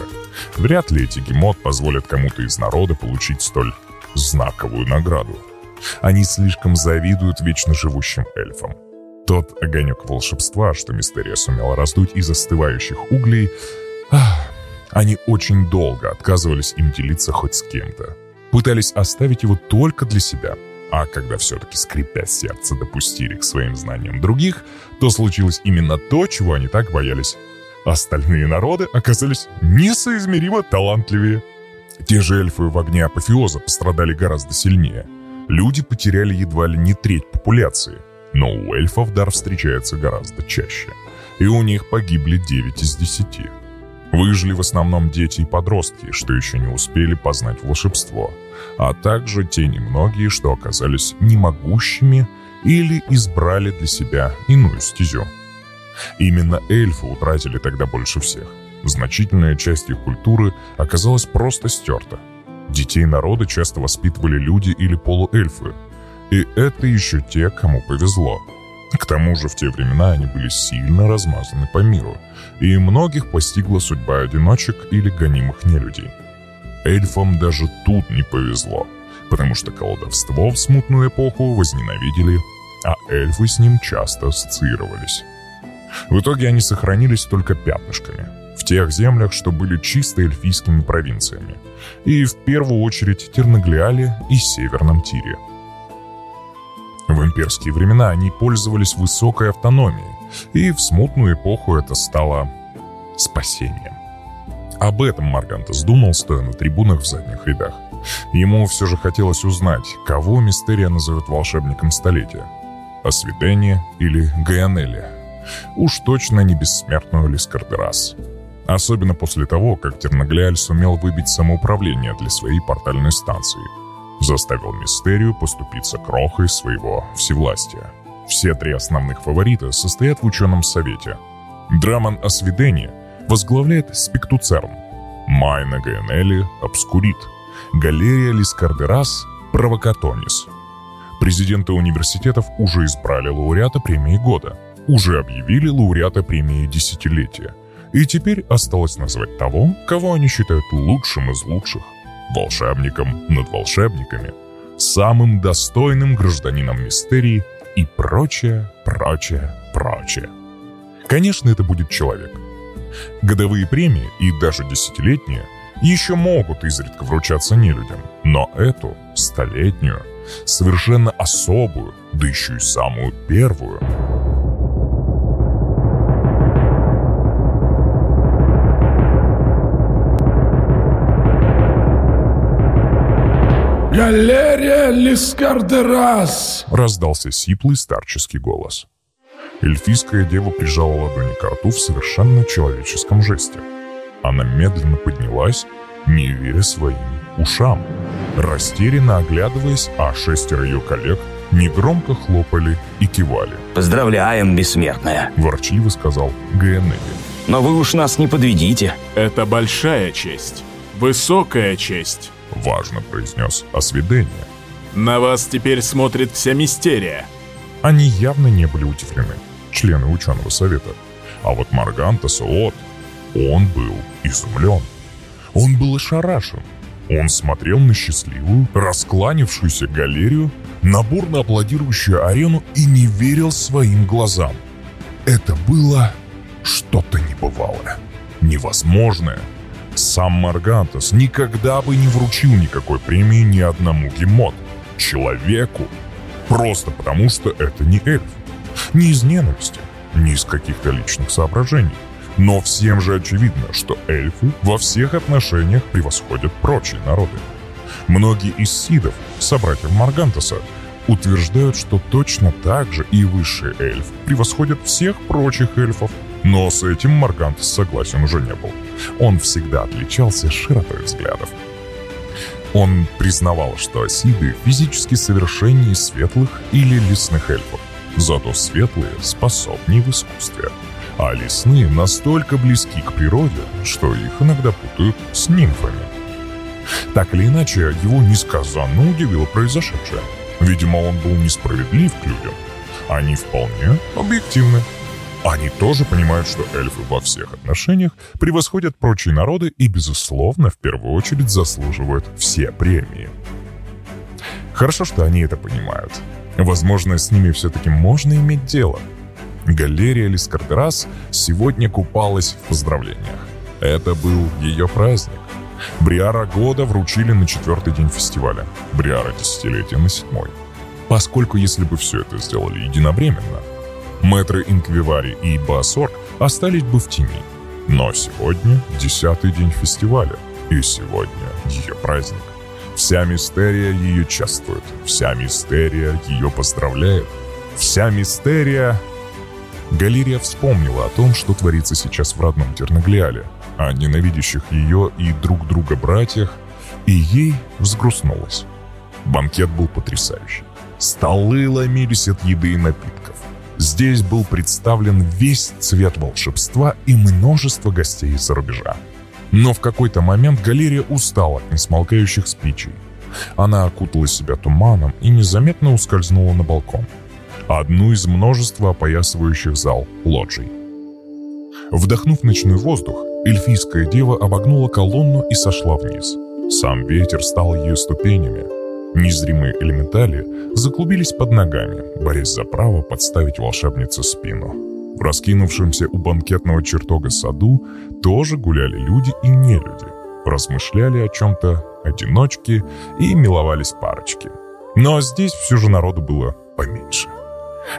Speaker 1: Вряд ли эти гемот позволят кому-то из народа получить столь знаковую награду. Они слишком завидуют вечно живущим эльфам. Тот огонек волшебства, что Мистерия сумела раздуть из остывающих углей, ах, они очень долго отказывались им делиться хоть с кем-то. Пытались оставить его только для себя. А когда все-таки, скрипя сердце, допустили к своим знаниям других, то случилось именно то, чего они так боялись. Остальные народы оказались несоизмеримо талантливее. Те же эльфы в огне апофеоза пострадали гораздо сильнее. Люди потеряли едва ли не треть популяции. Но у эльфов дар встречается гораздо чаще. И у них погибли 9 из 10. Выжили в основном дети и подростки, что еще не успели познать волшебство, а также те немногие, что оказались немогущими или избрали для себя иную стезю. Именно эльфы утратили тогда больше всех. Значительная часть их культуры оказалась просто стерта. Детей народа часто воспитывали люди или полуэльфы. И это еще те, кому повезло. К тому же в те времена они были сильно размазаны по миру, и многих постигла судьба одиночек или гонимых нелюдей. Эльфам даже тут не повезло, потому что колдовство в смутную эпоху возненавидели, а эльфы с ним часто ассоциировались. В итоге они сохранились только пятнышками, в тех землях, что были чисто эльфийскими провинциями, и в первую очередь Тернаглиале и Северном Тире. В имперские времена они пользовались высокой автономией, и в смутную эпоху это стало спасением. Об этом Маргантес думал, стоя на трибунах в задних рядах. Ему все же хотелось узнать, кого Мистерия назовет волшебником столетия. Освидение или Гаянелли. Уж точно не бессмертную Лискардерас. Особенно после того, как Тернаглиаль сумел выбить самоуправление для своей портальной станции. Заставил Мистерию поступиться крохой своего всевластия. Все три основных фаворита состоят в ученом совете. Драман Освидение возглавляет Спектуцерн, Майна Гаянелли – Обскурит, Галерия Лискардерас – Провокатонис. Президенты университетов уже избрали лауреата премии года, уже объявили лауреата премии десятилетия, и теперь осталось назвать того, кого они считают лучшим из лучших, волшебником над волшебниками, самым достойным гражданином мистерии – и прочее, прочее, прочее. Конечно, это будет человек. Годовые премии и даже десятилетние еще могут изредка вручаться нелюдям, но эту, столетнюю, совершенно особую, да еще и самую первую –
Speaker 13: «Галерия Лискардерас!»
Speaker 1: Раздался сиплый старческий голос. Эльфийская дева прижала ладони к рту в совершенно человеческом жесте. Она медленно поднялась, не веря своим ушам. Растерянно оглядываясь, а шестеро ее коллег негромко хлопали и кивали.
Speaker 7: «Поздравляем, бессмертная!»
Speaker 1: – ворчливо сказал Гаенелли.
Speaker 7: «Но вы уж нас не подведите!»
Speaker 8: «Это большая честь, высокая честь!»
Speaker 1: — важно произнес осведение.
Speaker 8: «На вас теперь смотрит вся мистерия!»
Speaker 1: Они явно не были удивлены, члены ученого совета. А вот Маргантас От, он был изумлен. Он был ошарашен. Он смотрел на счастливую, раскланившуюся галерею, на бурно аплодирующую арену и не верил своим глазам. Это было что-то небывалое, невозможное, сам Маргантас никогда бы не вручил никакой премии ни одному гемот. Человеку. Просто потому, что это не эльф. Не из ненависти, не из каких-то личных соображений. Но всем же очевидно, что эльфы во всех отношениях превосходят прочие народы. Многие из сидов, собратьев Маргантаса, утверждают, что точно так же и высшие эльфы превосходят всех прочих эльфов – но с этим Маргантес согласен уже не был. Он всегда отличался широтой взглядов. Он признавал, что осиды физически совершеннее светлых или лесных эльфов. Зато светлые способнее в искусстве. А лесные настолько близки к природе, что их иногда путают с нимфами. Так или иначе, его несказанно удивило произошедшее. Видимо, он был несправедлив к людям. Они вполне объективны. Они тоже понимают, что эльфы во всех отношениях превосходят прочие народы и, безусловно, в первую очередь заслуживают все премии. Хорошо, что они это понимают. Возможно, с ними все-таки можно иметь дело. Галерия Лискардерас сегодня купалась в поздравлениях. Это был ее праздник. Бриара года вручили на четвертый день фестиваля, Бриара десятилетия на седьмой. Поскольку если бы все это сделали единовременно, Мэтры Инквивари и Басорг остались бы в тени. Но сегодня десятый день фестиваля, и сегодня ее праздник. Вся мистерия ее чествует, вся мистерия ее поздравляет, вся мистерия... Галерия вспомнила о том, что творится сейчас в родном Терноглиале, о ненавидящих ее и друг друга братьях, и ей взгрустнулось. Банкет был потрясающий. Столы ломились от еды и напитков. Здесь был представлен весь цвет волшебства и множество гостей из-за рубежа. Но в какой-то момент галерия устала от несмолкающих спичей. Она окутала себя туманом и незаметно ускользнула на балкон. Одну из множества опоясывающих зал лоджий. Вдохнув ночной воздух, эльфийская дева обогнула колонну и сошла вниз. Сам ветер стал ее ступенями, Незримые элементали заклубились под ногами, борясь за право подставить волшебнице спину. В раскинувшемся у банкетного чертога саду тоже гуляли люди и нелюди, размышляли о чем-то одиночки и миловались парочки. Но здесь все же народу было поменьше.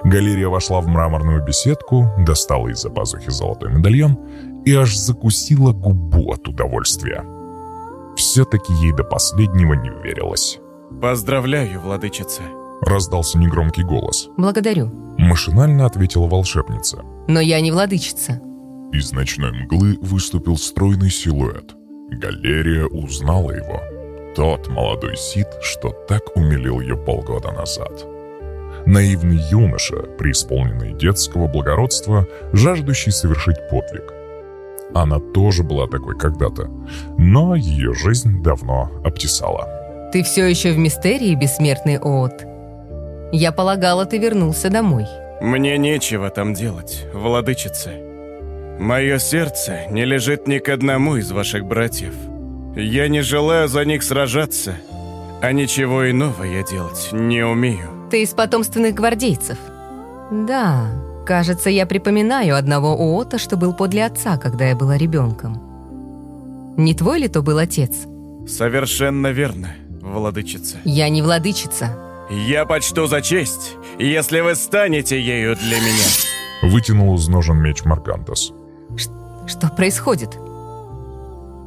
Speaker 1: Галерия вошла в мраморную беседку, достала из-за пазухи золотой медальон и аж закусила губу от удовольствия. Все-таки ей до последнего не верилось.
Speaker 2: «Поздравляю, владычица!»
Speaker 1: Раздался негромкий голос.
Speaker 6: «Благодарю».
Speaker 1: Машинально ответила волшебница.
Speaker 6: «Но я не владычица».
Speaker 1: Из ночной мглы выступил стройный силуэт. Галерия узнала его. Тот молодой Сид, что так умилил ее полгода назад. Наивный юноша, преисполненный детского благородства, жаждущий совершить подвиг. Она тоже была такой когда-то, но ее жизнь давно обтесала.
Speaker 6: «Ты все еще в мистерии, бессмертный Оот? Я полагала, ты вернулся домой».
Speaker 2: «Мне нечего там делать, владычица. Мое сердце не лежит ни к одному из ваших братьев. Я не желаю за них сражаться, а ничего иного я делать не умею».
Speaker 6: Ты из потомственных гвардейцев. Да, кажется, я припоминаю одного Оота, что был подле отца, когда я была ребенком. Не твой ли то был отец?
Speaker 2: Совершенно верно, владычица.
Speaker 6: Я не владычица.
Speaker 2: Я почту за честь, если вы станете ею для меня.
Speaker 1: Вытянул из ножен меч Маргантас.
Speaker 6: Что происходит?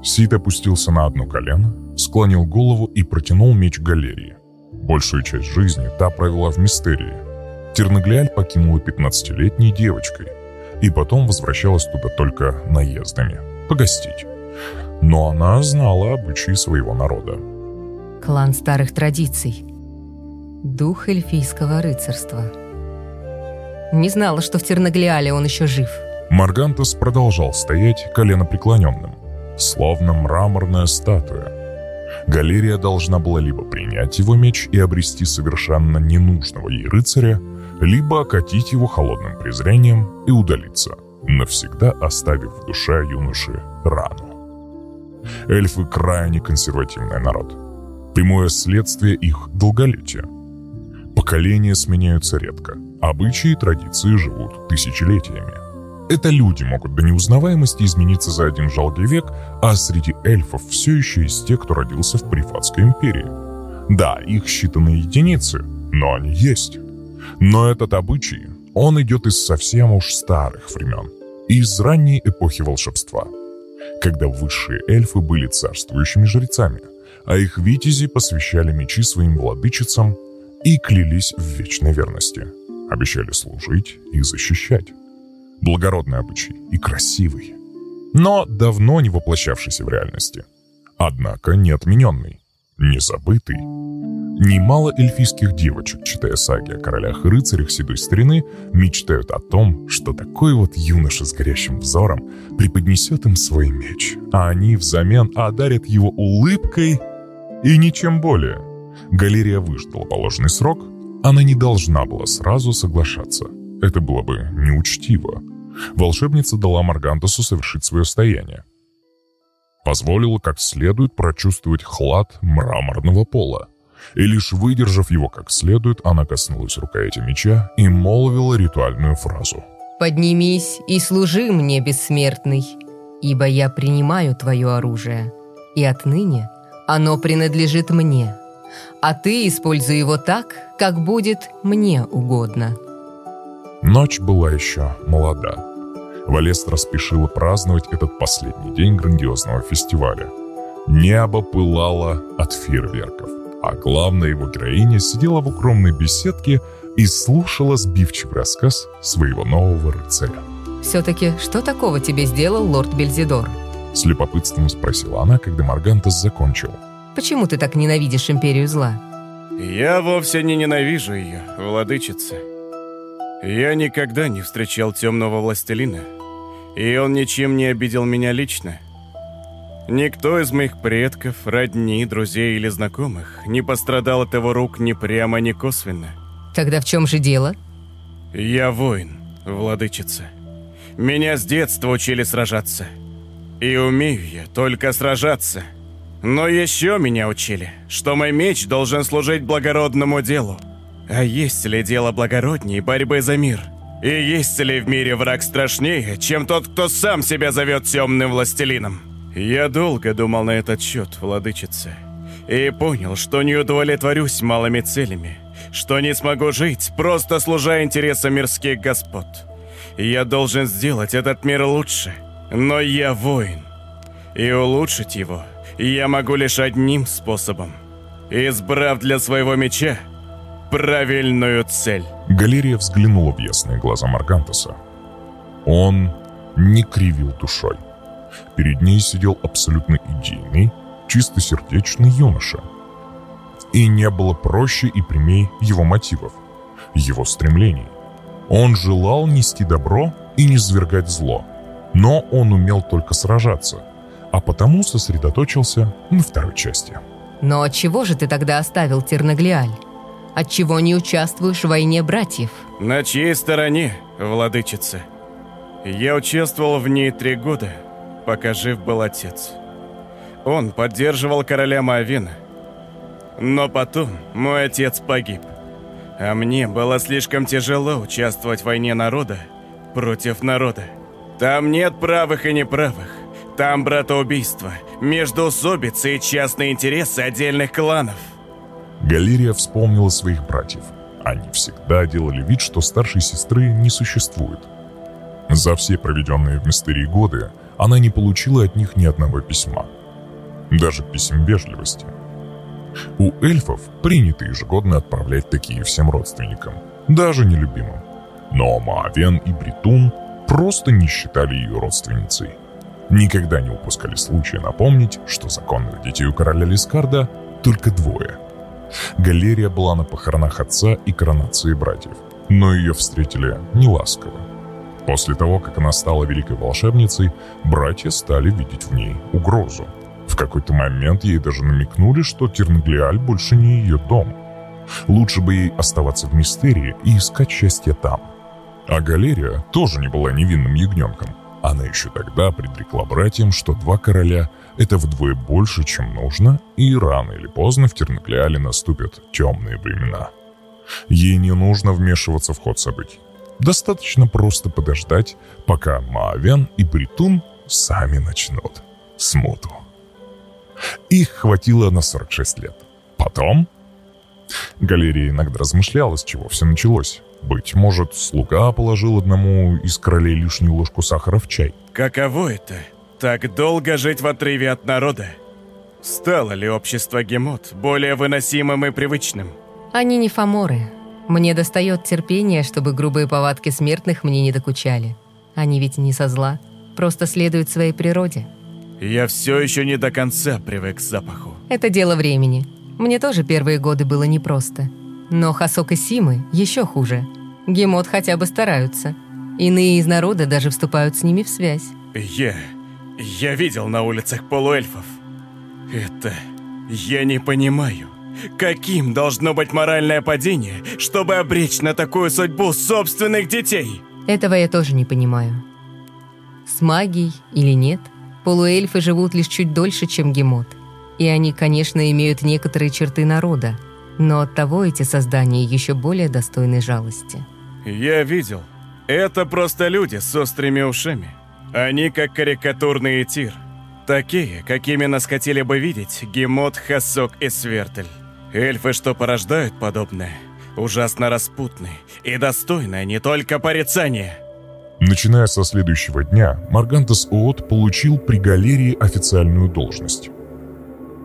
Speaker 1: Сид опустился на одно колено, склонил голову и протянул меч галерии. Большую часть жизни та провела в мистерии. Терноглиаль покинула 15-летней девочкой и потом возвращалась туда только наездами, погостить. Но она знала обычаи своего народа.
Speaker 6: Клан старых традиций. Дух эльфийского рыцарства. Не знала, что в Терноглиале он еще жив.
Speaker 1: Маргантас продолжал стоять коленопреклоненным, словно мраморная статуя, Галерия должна была либо принять его меч и обрести совершенно ненужного ей рыцаря, либо окатить его холодным презрением и удалиться, навсегда оставив в душе юноши рану. Эльфы крайне консервативный народ. Прямое следствие их долголетия. Поколения сменяются редко, обычаи и традиции живут тысячелетиями. Это люди могут до неузнаваемости измениться за один жалкий век, а среди эльфов все еще есть те, кто родился в Прифатской империи. Да, их считанные единицы, но они есть. Но этот обычай, он идет из совсем уж старых времен, из ранней эпохи волшебства, когда высшие эльфы были царствующими жрецами, а их витязи посвящали мечи своим владычицам и клялись в вечной верности, обещали служить и защищать благородный обычай и красивый, но давно не воплощавшийся в реальности. Однако не отмененный, не забытый. Немало эльфийских девочек, читая саги о королях и рыцарях седой старины, мечтают о том, что такой вот юноша с горящим взором преподнесет им свой меч, а они взамен одарят его улыбкой и ничем более. Галерия выждала положенный срок, она не должна была сразу соглашаться. Это было бы неучтиво волшебница дала Маргантусу совершить свое стояние. Позволила как следует прочувствовать хлад мраморного пола. И лишь выдержав его как следует, она коснулась рукояти меча и молвила ритуальную фразу.
Speaker 6: «Поднимись и служи мне, бессмертный, ибо я принимаю твое оружие, и отныне оно принадлежит мне, а ты используй его так, как будет мне угодно».
Speaker 1: Ночь была еще молода. Валестра спешила праздновать этот последний день грандиозного фестиваля. Небо пылало от фейерверков, а главная его героиня сидела в укромной беседке и слушала сбивчивый рассказ своего нового рыцаря.
Speaker 6: «Все-таки что такого тебе сделал лорд Бельзидор?»
Speaker 1: С любопытством спросила она, когда Маргантас закончил.
Speaker 6: «Почему ты так ненавидишь Империю Зла?»
Speaker 2: «Я вовсе не ненавижу ее, владычица. Я никогда не встречал темного властелина, и он ничем не обидел меня лично. Никто из моих предков, родни, друзей или знакомых не пострадал от его рук ни прямо, ни косвенно.
Speaker 6: Тогда в чем же дело?
Speaker 2: Я воин, владычица. Меня с детства учили сражаться. И умею я только сражаться. Но еще меня учили, что мой меч должен служить благородному делу – а есть ли дело благороднее борьбы за мир? И есть ли в мире враг страшнее, чем тот, кто сам себя зовет темным властелином? Я долго думал на этот счет, владычица, и понял, что не удовлетворюсь малыми целями, что не смогу жить, просто служа интересам мирских господ. Я должен сделать этот мир лучше, Но я воин. И улучшить его я могу лишь одним способом. Избрав для своего меча правильную цель.
Speaker 1: Галерия взглянула в ясные глаза Маргантеса. Он не кривил душой. Перед ней сидел абсолютно идейный, чистосердечный юноша. И не было проще и прямей его мотивов, его стремлений. Он желал нести добро и не свергать зло, но он умел только сражаться, а потому сосредоточился на второй части.
Speaker 6: Но чего же ты тогда оставил Тернаглиаль? Отчего не участвуешь в войне братьев?
Speaker 2: На чьей стороне, владычица? Я участвовал в ней три года, пока жив был отец. Он поддерживал короля Маавина. Но потом мой отец погиб. А мне было слишком тяжело участвовать в войне народа против народа. Там нет правых и неправых. Там братоубийство, междоусобицы и частные интересы отдельных кланов.
Speaker 1: Галерия вспомнила своих братьев. Они всегда делали вид, что старшей сестры не существует. За все проведенные в мистерии годы она не получила от них ни одного письма. Даже писем вежливости. У эльфов принято ежегодно отправлять такие всем родственникам, даже нелюбимым. Но Маавен и Бритун просто не считали ее родственницей. Никогда не упускали случая напомнить, что законных детей у короля Лискарда только двое. Галерия была на похоронах отца и коронации братьев, но ее встретили неласково. После того, как она стала великой волшебницей, братья стали видеть в ней угрозу. В какой-то момент ей даже намекнули, что Тернглиаль больше не ее дом. Лучше бы ей оставаться в Мистерии и искать счастье там. А Галерия тоже не была невинным ягненком. Она еще тогда предрекла братьям, что два короля — это вдвое больше, чем нужно, и рано или поздно в Терноклеале наступят темные времена. Ей не нужно вмешиваться в ход событий. Достаточно просто подождать, пока Маавен и Бритун сами начнут смуту. Их хватило на 46 лет. Потом... Галерия иногда размышляла, с чего все началось. Быть может, слуга положил одному из королей лишнюю ложку сахара в чай.
Speaker 2: Каково это? Так долго жить в отрыве от народа? Стало ли общество Гемот более выносимым и привычным?
Speaker 6: Они не фаморы. Мне достает терпения, чтобы грубые повадки смертных мне не докучали. Они ведь не со зла, просто следуют своей природе.
Speaker 2: Я все еще не до конца привык к запаху.
Speaker 6: Это дело времени. Мне тоже первые годы было непросто. Но Хасок и Симы еще хуже. Гемот хотя бы стараются. Иные из народа даже вступают с ними в связь.
Speaker 2: Я... я видел на улицах полуэльфов. Это... я не понимаю. Каким должно быть моральное падение, чтобы обречь на такую судьбу собственных детей?
Speaker 6: Этого я тоже не понимаю. С магией или нет, полуэльфы живут лишь чуть дольше, чем гемот. И они, конечно, имеют некоторые черты народа, но оттого эти создания еще более достойны жалости.
Speaker 2: Я видел. Это просто люди с острыми ушами. Они как карикатурный тир. Такие, какими нас хотели бы видеть Гемот, Хасок и Свертель. Эльфы, что порождают подобное, ужасно распутны и достойны не только порицания.
Speaker 1: Начиная со следующего дня, Маргантес Уот получил при галерии официальную должность.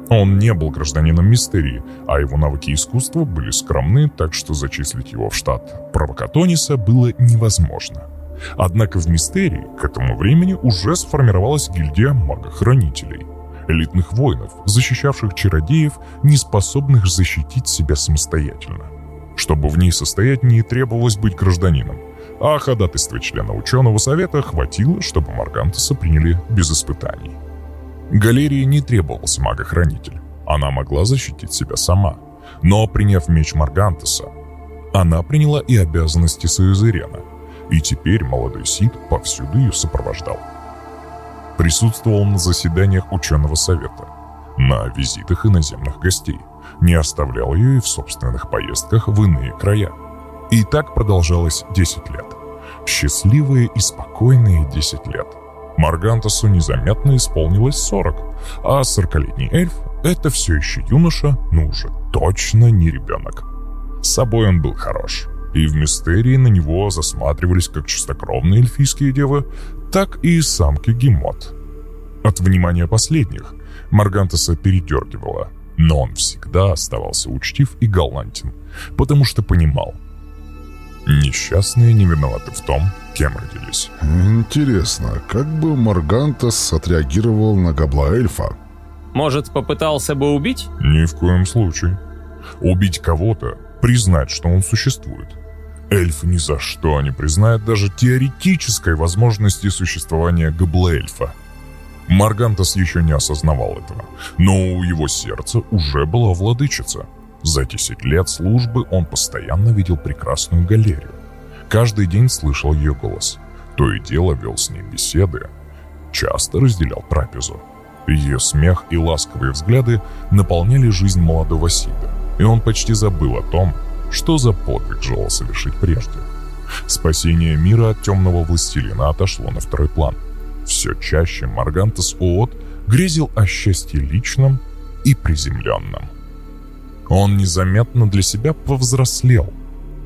Speaker 1: Он не был гражданином Мистерии, а его навыки искусства были скромны, так что зачислить его в штат Провокатониса было невозможно. Однако в Мистерии к этому времени уже сформировалась гильдия магохранителей, элитных воинов, защищавших чародеев, не способных защитить себя самостоятельно. Чтобы в ней состоять, не требовалось быть гражданином, а ходатайства члена ученого совета хватило, чтобы Маргантеса приняли без испытаний. Галерии не требовался магохранитель. Она могла защитить себя сама. Но, приняв меч Маргантеса, она приняла и обязанности Суэзерена. И теперь молодой Сид повсюду ее сопровождал. Присутствовал на заседаниях ученого совета, на визитах иноземных гостей, не оставлял ее и в собственных поездках в иные края. И так продолжалось 10 лет. Счастливые и спокойные 10 лет – Маргантасу незаметно исполнилось 40, а 40-летний эльф — это все еще юноша, но уже точно не ребенок. С собой он был хорош. И в Мистерии на него засматривались как чистокровные эльфийские девы, так и самки Гемот. От внимания последних Маргантеса передергивало, но он всегда оставался учтив и галантен, потому что понимал, несчастные не виноваты в том, кем родились.
Speaker 5: Интересно, как бы Маргантес отреагировал на гобла эльфа?
Speaker 4: Может, попытался бы убить?
Speaker 1: Ни в коем случае. Убить кого-то, признать, что он существует. Эльф ни за что не признает даже теоретической возможности существования гобла-эльфа. Маргантас еще не осознавал этого, но у его сердца уже была владычица. За 10 лет службы он постоянно видел прекрасную галерию. Каждый день слышал ее голос. То и дело вел с ней беседы. Часто разделял трапезу. Ее смех и ласковые взгляды наполняли жизнь молодого Сида, и он почти забыл о том, что за подвиг желал совершить прежде. Спасение мира от темного властелина отошло на второй план. Все чаще Маргантес Уот грезил о счастье личном и приземленном. Он незаметно для себя повзрослел,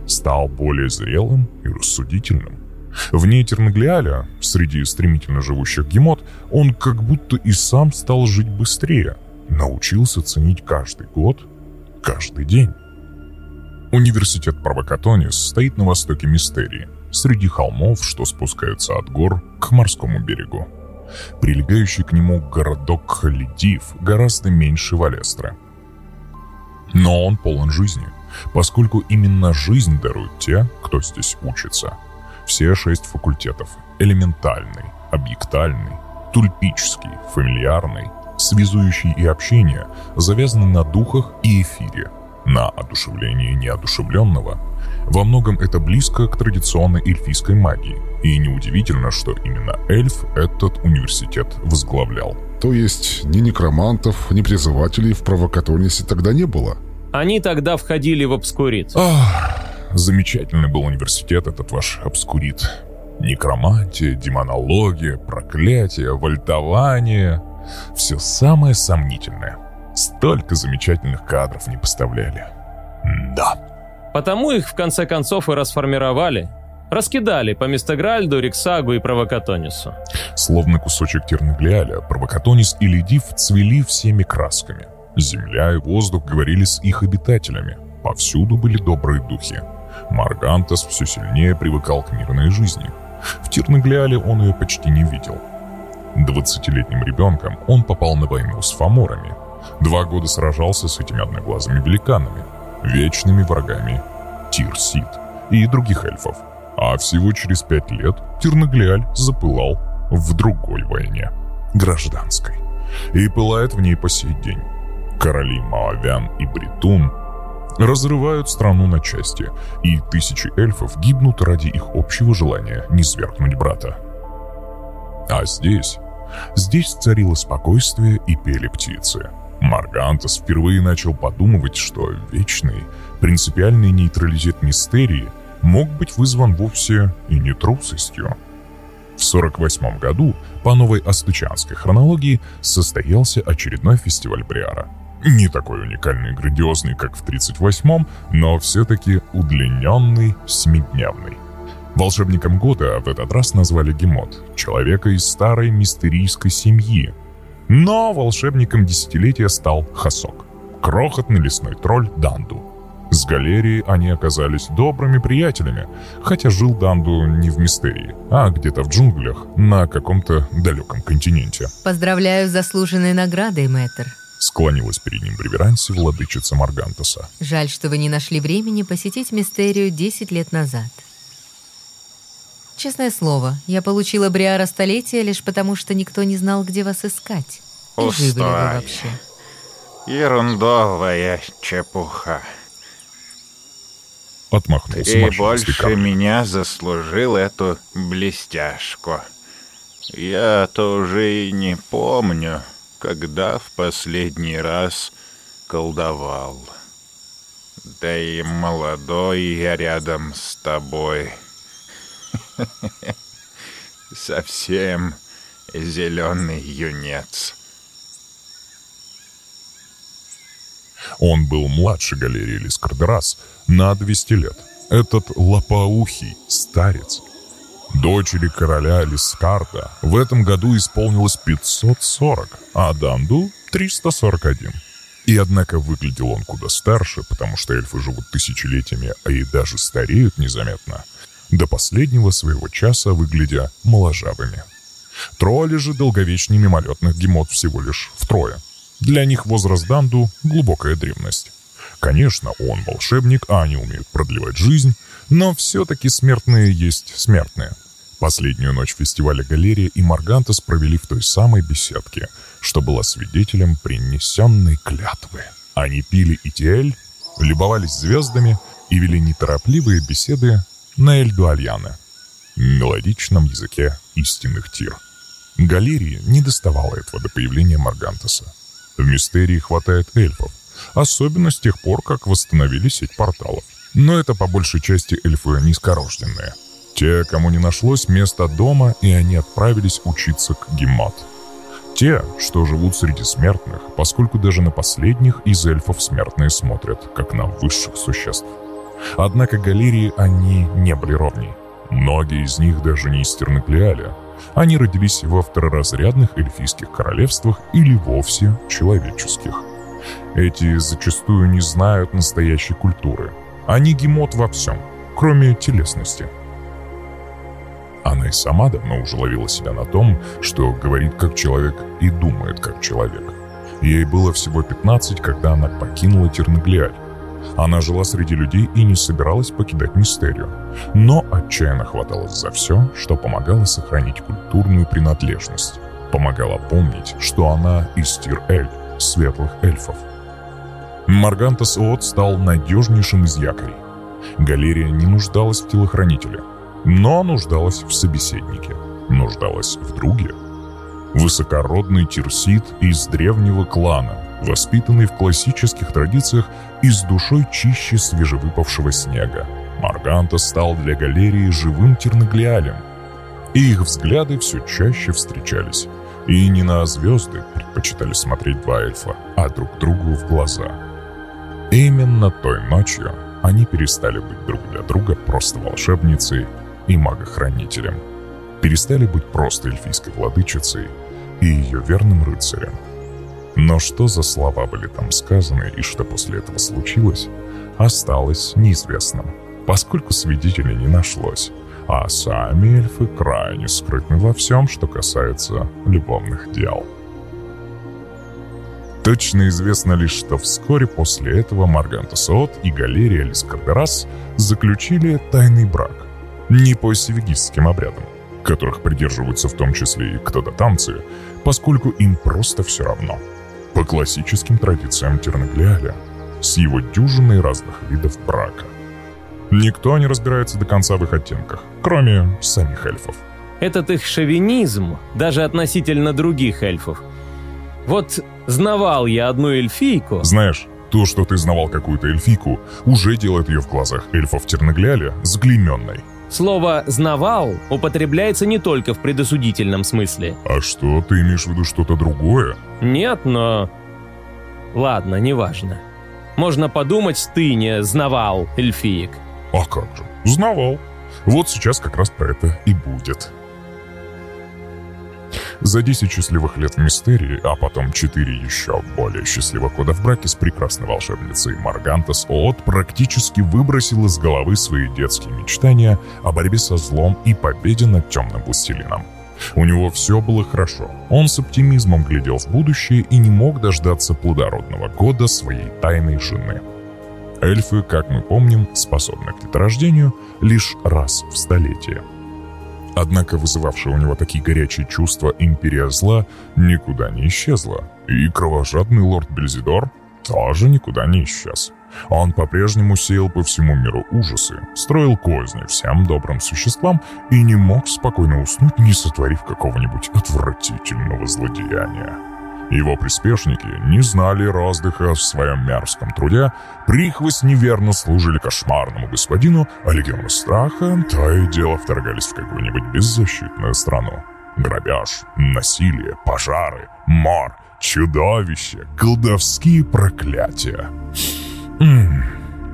Speaker 1: стал более зрелым и рассудительным. Вне Тернаглиаля, среди стремительно живущих гемот, он как будто и сам стал жить быстрее, научился ценить каждый год, каждый день. Университет Провокатонис стоит на востоке Мистерии, среди холмов, что спускаются от гор к морскому берегу. Прилегающий к нему городок Халидив гораздо меньше Валестра. Но он полон жизни, поскольку именно жизнь даруют те, кто здесь учится – все шесть факультетов – элементальный, объектальный, тульпический, фамильярный, связующий и общение – завязаны на духах и эфире, на одушевлении неодушевленного. Во многом это близко к традиционной эльфийской магии, и неудивительно, что именно эльф этот университет возглавлял.
Speaker 5: То есть ни некромантов, ни призывателей в провокаторнисе тогда не было?
Speaker 4: Они тогда входили в обскурит.
Speaker 1: Ах, Замечательный был университет этот ваш обскурит. Некромантия, демонология, проклятие, вольтование. Все самое сомнительное. Столько замечательных кадров не поставляли. Да.
Speaker 4: Потому их в конце концов и расформировали. Раскидали по Мистагральду, Риксагу и Провокатонису.
Speaker 1: Словно кусочек терноглиаля, Провокатонис и Ледив цвели всеми красками. Земля и воздух говорили с их обитателями. Повсюду были добрые духи. Маргантес все сильнее привыкал к мирной жизни. В Тирнаглиале он ее почти не видел. Двадцатилетним ребенком он попал на войну с фаморами. Два года сражался с этими одноглазыми великанами, вечными врагами Тирсид и других эльфов. А всего через пять лет Тирнаглиаль запылал в другой войне, гражданской, и пылает в ней по сей день. Короли Маавян и Бритун разрывают страну на части, и тысячи эльфов гибнут ради их общего желания не свергнуть брата. А здесь... Здесь царило спокойствие и пели птицы. Маргантас впервые начал подумывать, что вечный, принципиальный нейтралитет мистерии мог быть вызван вовсе и не трусостью. В 48 году, по новой астычанской хронологии, состоялся очередной фестиваль Бриара – не такой уникальный и грандиозный, как в 38-м, но все-таки удлиненный, семидневный. Волшебником года в этот раз назвали Гемот, человека из старой мистерийской семьи. Но волшебником десятилетия стал Хасок, крохотный лесной тролль Данду. С галерией они оказались добрыми приятелями, хотя жил Данду не в Мистерии, а где-то в джунглях на каком-то далеком континенте.
Speaker 6: Поздравляю с заслуженной наградой, мэтр.
Speaker 1: Склонилась перед ним в реверансе владычица Маргантаса.
Speaker 6: Жаль, что вы не нашли времени посетить Мистерию 10 лет назад. Честное слово, я получила Бриара столетия лишь потому, что никто не знал, где вас искать. И живы ли вы вообще?
Speaker 14: Ерундовая чепуха.
Speaker 1: Отмахнулся
Speaker 14: Ты больше меня заслужил эту блестяшку. Я-то уже и не помню, когда в последний раз колдовал. Да и молодой я рядом с тобой. Совсем зеленый юнец.
Speaker 1: Он был младше галерии Лискардерас на 200 лет. этот лопоухий старец. Дочери короля Лискарда в этом году исполнилось 540, а Данду 341. И однако выглядел он куда старше, потому что эльфы живут тысячелетиями, а и даже стареют незаметно, до последнего своего часа выглядя моложавыми. Тролли же долговечнее мимолетных гемот всего лишь втрое. Для них возраст Данду — глубокая древность. Конечно, он волшебник, а они умеют продлевать жизнь, но все-таки смертные есть смертные. Последнюю ночь фестиваля Галерия и Маргантес провели в той самой беседке, что была свидетелем принесенной клятвы. Они пили Итиэль, любовались звездами и вели неторопливые беседы на Эльдуальяне, мелодичном языке истинных тир. Галерии не доставало этого до появления Маргантеса. В мистерии хватает эльфов, особенно с тех пор, как восстановили сеть порталов. Но это по большей части эльфы низкорожденные. Те, кому не нашлось места дома, и они отправились учиться к Гемат. Те, что живут среди смертных, поскольку даже на последних из эльфов смертные смотрят, как на высших существ. Однако галерии они не были ровней. Многие из них даже не из Терноклеаля. Они родились во второразрядных эльфийских королевствах или вовсе человеческих. Эти зачастую не знают настоящей культуры. Они гемот во всем, кроме телесности. Она и сама давно уже ловила себя на том, что говорит как человек и думает как человек. Ей было всего 15, когда она покинула Терноглиаль. Она жила среди людей и не собиралась покидать мистерию, но отчаянно хваталась за все, что помогало сохранить культурную принадлежность, помогала помнить, что она из Тир-Эль, светлых эльфов. Маргантас Оот стал надежнейшим из якорей. Галерия не нуждалась в телохранителе, но нуждалась в собеседнике, нуждалась в друге. Высокородный Тирсит из древнего клана, воспитанный в классических традициях и с душой чище свежевыпавшего снега. Марганта стал для галерии живым терноглиалем. И их взгляды все чаще встречались. И не на звезды предпочитали смотреть два эльфа, а друг другу в глаза. Именно той ночью они перестали быть друг для друга просто волшебницей и магохранителем. Перестали быть просто эльфийской владычицей и ее верным рыцарем. Но что за слова были там сказаны и что после этого случилось, осталось неизвестным, поскольку свидетелей не нашлось, а сами эльфы крайне скрытны во всем, что касается любовных дел. Точно известно лишь, что вскоре после этого Марганта Соот и Галерия Лискардерас заключили тайный брак. Не по севигистским обрядам, которых придерживаются в том числе и кто-то-тамцы, поскольку им просто все равно – по классическим традициям Терноглиаля, с его дюжиной разных видов брака. Никто не разбирается до конца в их оттенках, кроме самих эльфов.
Speaker 4: Этот их шовинизм, даже относительно других эльфов. Вот знавал я одну эльфийку...
Speaker 1: Знаешь, то, что ты знавал какую-то эльфийку, уже делает ее в глазах эльфов Терногляля заклеменной.
Speaker 4: Слово «знавал» употребляется не только в предосудительном смысле.
Speaker 1: А что, ты имеешь в виду что-то другое?
Speaker 4: Нет, но... Ладно, неважно. Можно подумать, ты не знавал эльфиек.
Speaker 1: А как же, знавал. Вот сейчас как раз про это и будет. За 10 счастливых лет в Мистерии, а потом 4 еще более счастливых года в браке с прекрасной волшебницей Маргантас Оот практически выбросил из головы свои детские мечтания о борьбе со злом и победе над темным властелином. У него все было хорошо. Он с оптимизмом глядел в будущее и не мог дождаться плодородного года своей тайной жены. Эльфы, как мы помним, способны к деторождению лишь раз в столетие – Однако вызывавшая у него такие горячие чувства империя зла никуда не исчезла. И кровожадный лорд Бельзидор тоже никуда не исчез. Он по-прежнему сеял по всему миру ужасы, строил козни всем добрым существам и не мог спокойно уснуть, не сотворив какого-нибудь отвратительного злодеяния. Его приспешники не знали роздыха в своем мерзком труде, прихвость неверно служили кошмарному господину, а легионы страха то и дело вторгались в какую-нибудь беззащитную страну. Грабеж, насилие, пожары, мор, чудовища, колдовские проклятия.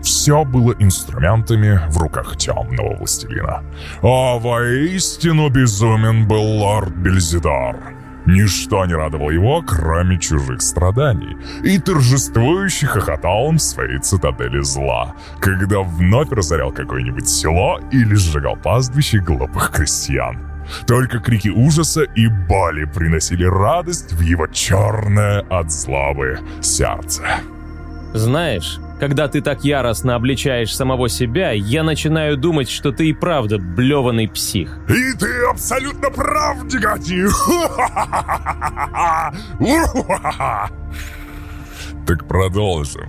Speaker 1: Все было инструментами в руках темного властелина. А воистину безумен был лорд Бельзидар. Ничто не радовало его, кроме чужих страданий. И торжествующе хохотал он в своей цитадели зла, когда вновь разорял какое-нибудь село или сжигал пастбище глупых крестьян. Только крики ужаса и боли приносили радость в его черное от злобы сердце.
Speaker 4: Знаешь, когда ты так яростно обличаешь самого себя, я начинаю думать, что ты и правда блеванный псих.
Speaker 1: И ты абсолютно прав, негатив! Так продолжим.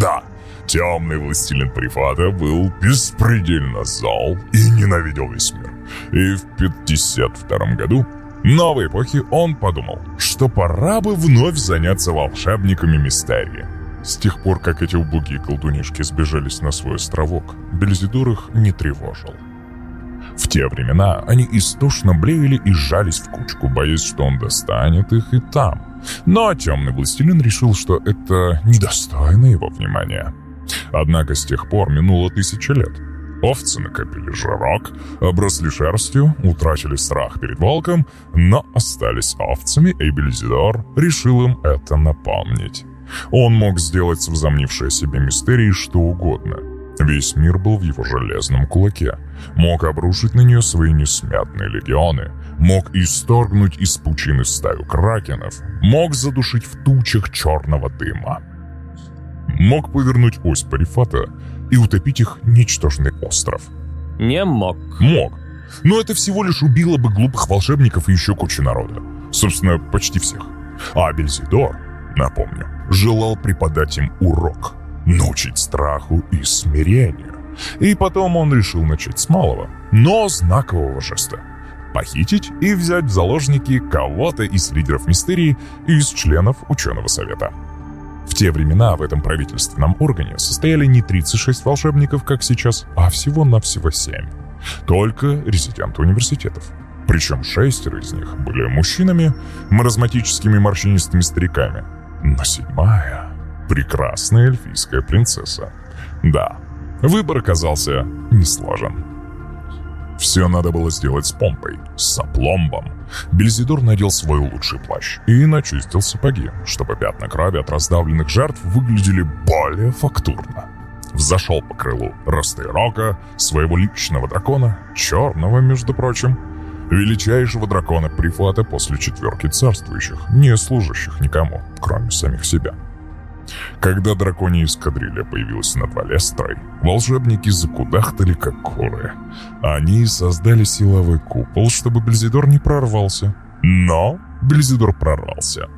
Speaker 1: Да, темный властелин Прифата был беспредельно зол и ненавидел весь мир. И в 52 году новой эпохи он подумал, что пора бы вновь заняться волшебниками мистерии. С тех пор, как эти убогие колдунишки сбежались на свой островок, Бельзидор их не тревожил. В те времена они истошно блеяли и сжались в кучку, боясь, что он достанет их и там. Но темный властелин решил, что это недостойно его внимания. Однако с тех пор минуло тысяча лет. Овцы накопили жирок, обросли шерстью, утратили страх перед волком, но остались овцами, и Бельзидор решил им это напомнить. Он мог сделать с возомнившей себе мистерией что угодно. Весь мир был в его железном кулаке. Мог обрушить на нее свои несмятные легионы. Мог исторгнуть из пучины стаю кракенов. Мог задушить в тучах черного дыма. Мог повернуть ось Парифата и утопить их ничтожный остров.
Speaker 4: Не мог.
Speaker 1: Мог. Но это всего лишь убило бы глупых волшебников и еще кучу народа. Собственно, почти всех. А Бельзидор, напомню, желал преподать им урок. Научить страху и смирению. И потом он решил начать с малого, но знакового жеста. Похитить и взять в заложники кого-то из лидеров мистерии и из членов ученого совета. В те времена в этом правительственном органе состояли не 36 волшебников, как сейчас, а всего-навсего 7. Только резиденты университетов. Причем шестеро из них были мужчинами, маразматическими морщинистыми стариками. Но седьмая — прекрасная эльфийская принцесса. Да, выбор оказался несложен. Все надо было сделать с помпой, с опломбом. Бельзидор надел свой лучший плащ и начистил сапоги, чтобы пятна крови от раздавленных жертв выглядели более фактурно. Взошел по крылу Растейрока, своего личного дракона, черного, между прочим, величайшего дракона Прифата после четверки царствующих, не служащих никому, кроме самих себя. Когда драконья эскадрилья появилась над Валестрой, волшебники закудахтали как куры. Они создали силовой купол, чтобы Бельзидор не прорвался. Но Бельзидор прорвался.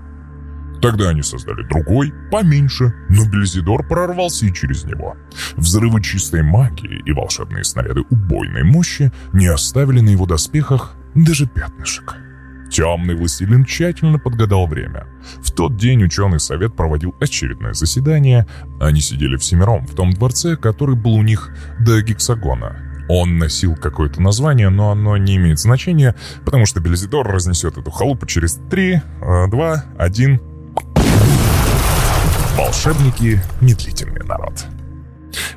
Speaker 1: Тогда они создали другой, поменьше, но Бельзидор прорвался и через него. Взрывы чистой магии и волшебные снаряды убойной мощи не оставили на его доспехах даже пятнышек. Темный властелин тщательно подгадал время. В тот день ученый совет проводил очередное заседание. Они сидели всемиром в том дворце, который был у них до гексагона. Он носил какое-то название, но оно не имеет значения, потому что Бельзидор разнесет эту халупу через 3, 2, 1. Волшебники — медлительный народ.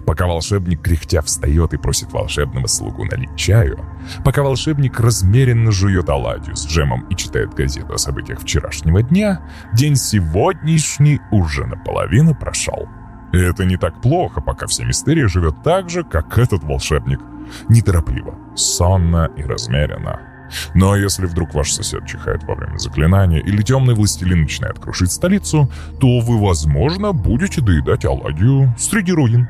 Speaker 1: Пока волшебник кряхтя встает и просит волшебного слугу налить чаю, пока волшебник размеренно жует оладью с джемом и читает газету о событиях вчерашнего дня, день сегодняшний уже наполовину прошел. И это не так плохо, пока вся мистерия живет так же, как этот волшебник. Неторопливо, сонно и размеренно. Но если вдруг ваш сосед чихает во время заклинания или темный властелин начинает крушить столицу, то вы, возможно, будете доедать оладью среди руин.